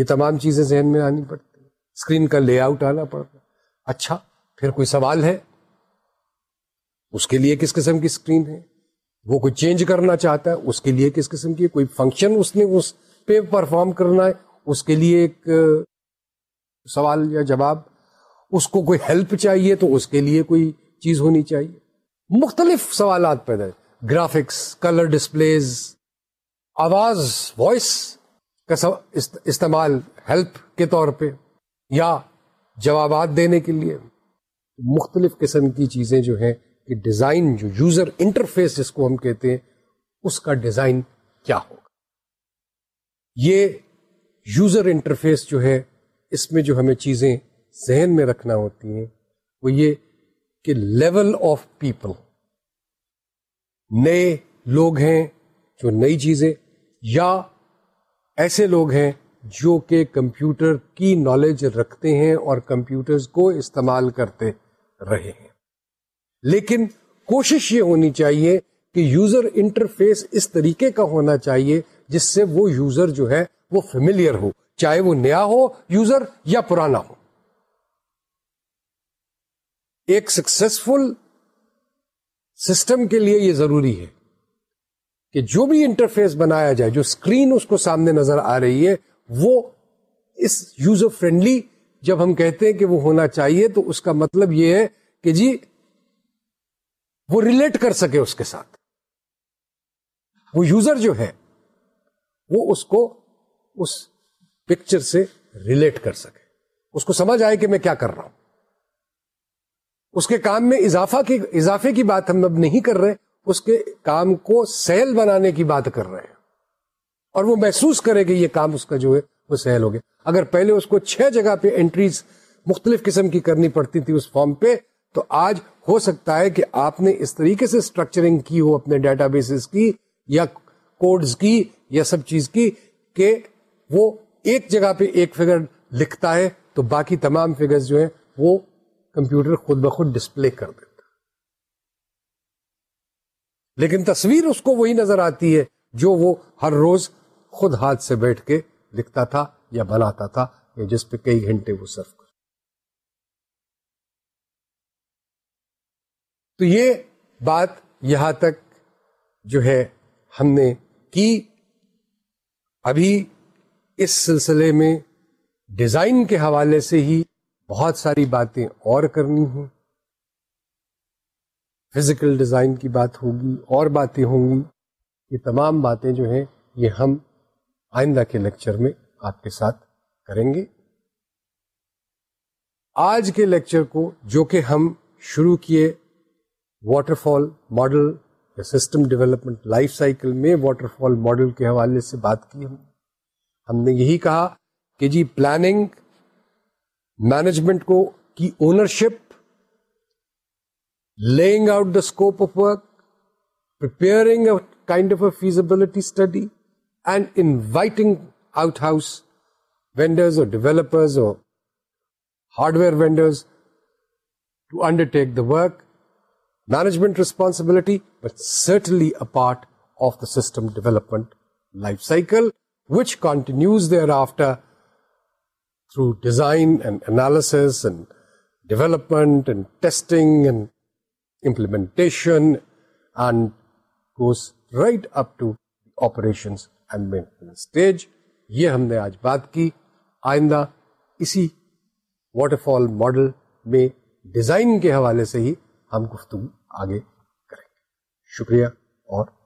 یہ تمام چیزیں ذہن میں آنی پڑتی اسکرین کا لے آؤٹ آنا پڑتا اچھا پھر کوئی سوال ہے اس کے لیے کس قسم کی اسکرین ہے وہ کوئی چینج کرنا چاہتا ہے اس کے لیے کس قسم کی کوئی فنکشن اس نے اس پہ پرفارم کرنا ہے اس کے لیے ایک سوال یا جواب اس کو کوئی ہیلپ چاہیے تو اس کے لیے کوئی چیز ہونی چاہیے مختلف سوالات پیدا گرافکس کلر ڈسپلیز آواز وائس کا استعمال ہیلپ کے طور پہ یا جوابات دینے کے لیے مختلف قسم کی چیزیں جو ہیں کہ ڈیزائن جو یوزر انٹرفیس جس کو ہم کہتے ہیں اس کا ڈیزائن کیا ہوگا یہ یوزر انٹرفیس جو ہے اس میں جو ہمیں چیزیں ذہن میں رکھنا ہوتی ہیں وہ یہ کہ لیول آف پیپل نئے لوگ ہیں جو نئی چیزیں یا ایسے لوگ ہیں جو کہ کمپیوٹر کی نالج رکھتے ہیں اور کمپیوٹرز کو استعمال کرتے رہے ہیں لیکن کوشش یہ ہونی چاہیے کہ یوزر انٹرفیس اس طریقے کا ہونا چاہیے جس سے وہ یوزر جو ہے وہ فیملیئر ہو چاہے وہ نیا ہو یوزر یا پرانا ہو ایک سکسیسفل سسٹم کے لیے یہ ضروری ہے کہ جو بھی انٹرفیس بنایا جائے جو اسکرین اس کو سامنے نظر آ رہی ہے وہ اس یوزر فرینڈلی جب ہم کہتے ہیں کہ وہ ہونا چاہیے تو اس کا مطلب یہ ہے کہ جی وہ ریلیٹ کر سکے اس کے ساتھ وہ یوزر جو ہے وہ اس کو اس پکچر سے ریلیٹ کر سکے اس کو سمجھ آئے کہ میں کیا کر رہا ہوں اس کے کام میں اضافہ کی اضافے کی بات ہم اب نہیں کر رہے اس کے کام کو سیل بنانے کی بات کر رہے ہیں اور وہ محسوس کرے کہ یہ کام اس کا جو ہے وہ سیل ہو گیا اگر پہلے اس کو چھ جگہ پہ انٹریز مختلف قسم کی کرنی پڑتی تھی اس فارم پہ تو آج ہو سکتا ہے کہ آپ نے اس طریقے سے اسٹرکچرنگ کی ہو اپنے ڈیٹا بیسز کی یا کوڈز کی یا سب چیز کی کہ وہ ایک جگہ پہ ایک فگر لکھتا ہے تو باقی تمام فگرز جو ہیں وہ کمپیوٹر خود بخود ڈسپلے کر دیتا لیکن تصویر اس کو وہی نظر آتی ہے جو وہ ہر روز خود ہاتھ سے بیٹھ کے لکھتا تھا یا بناتا تھا یا جس پہ کئی گھنٹے وہ صرف کر تو یہ بات یہاں تک جو ہے ہم نے کی ابھی اس سلسلے میں ڈیزائن کے حوالے سے ہی بہت ساری باتیں اور کرنی ہیں فزیکل ڈیزائن کی بات ہوگی اور باتیں ہوں گی یہ تمام باتیں جو ہیں یہ ہم آئندہ کے لیکچر میں آپ کے ساتھ کریں گے آج کے لیکچر کو جو کہ ہم شروع کیے واٹر فال ماڈل یا سسٹم ڈیولپمنٹ لائف سائیکل میں واٹر فال ماڈل کے حوالے سے بات کی ہم نے یہی کہا کہ جی پلاننگ مینجمنٹ کو کی ownership laying out the scope of work preparing kind of a feasibility study and inviting out house vendors اور ڈیولپرز اور hardware vendors to undertake the work management responsibility but certainly a part of the system development life cycle and continues and after through up right up to operation stage یہ ہم نے آج بات کی آئندہ اسی واٹر فال ماڈل میں design کے حوالے سے ہی ہم گفتگو آگے کریں گے شکریہ اور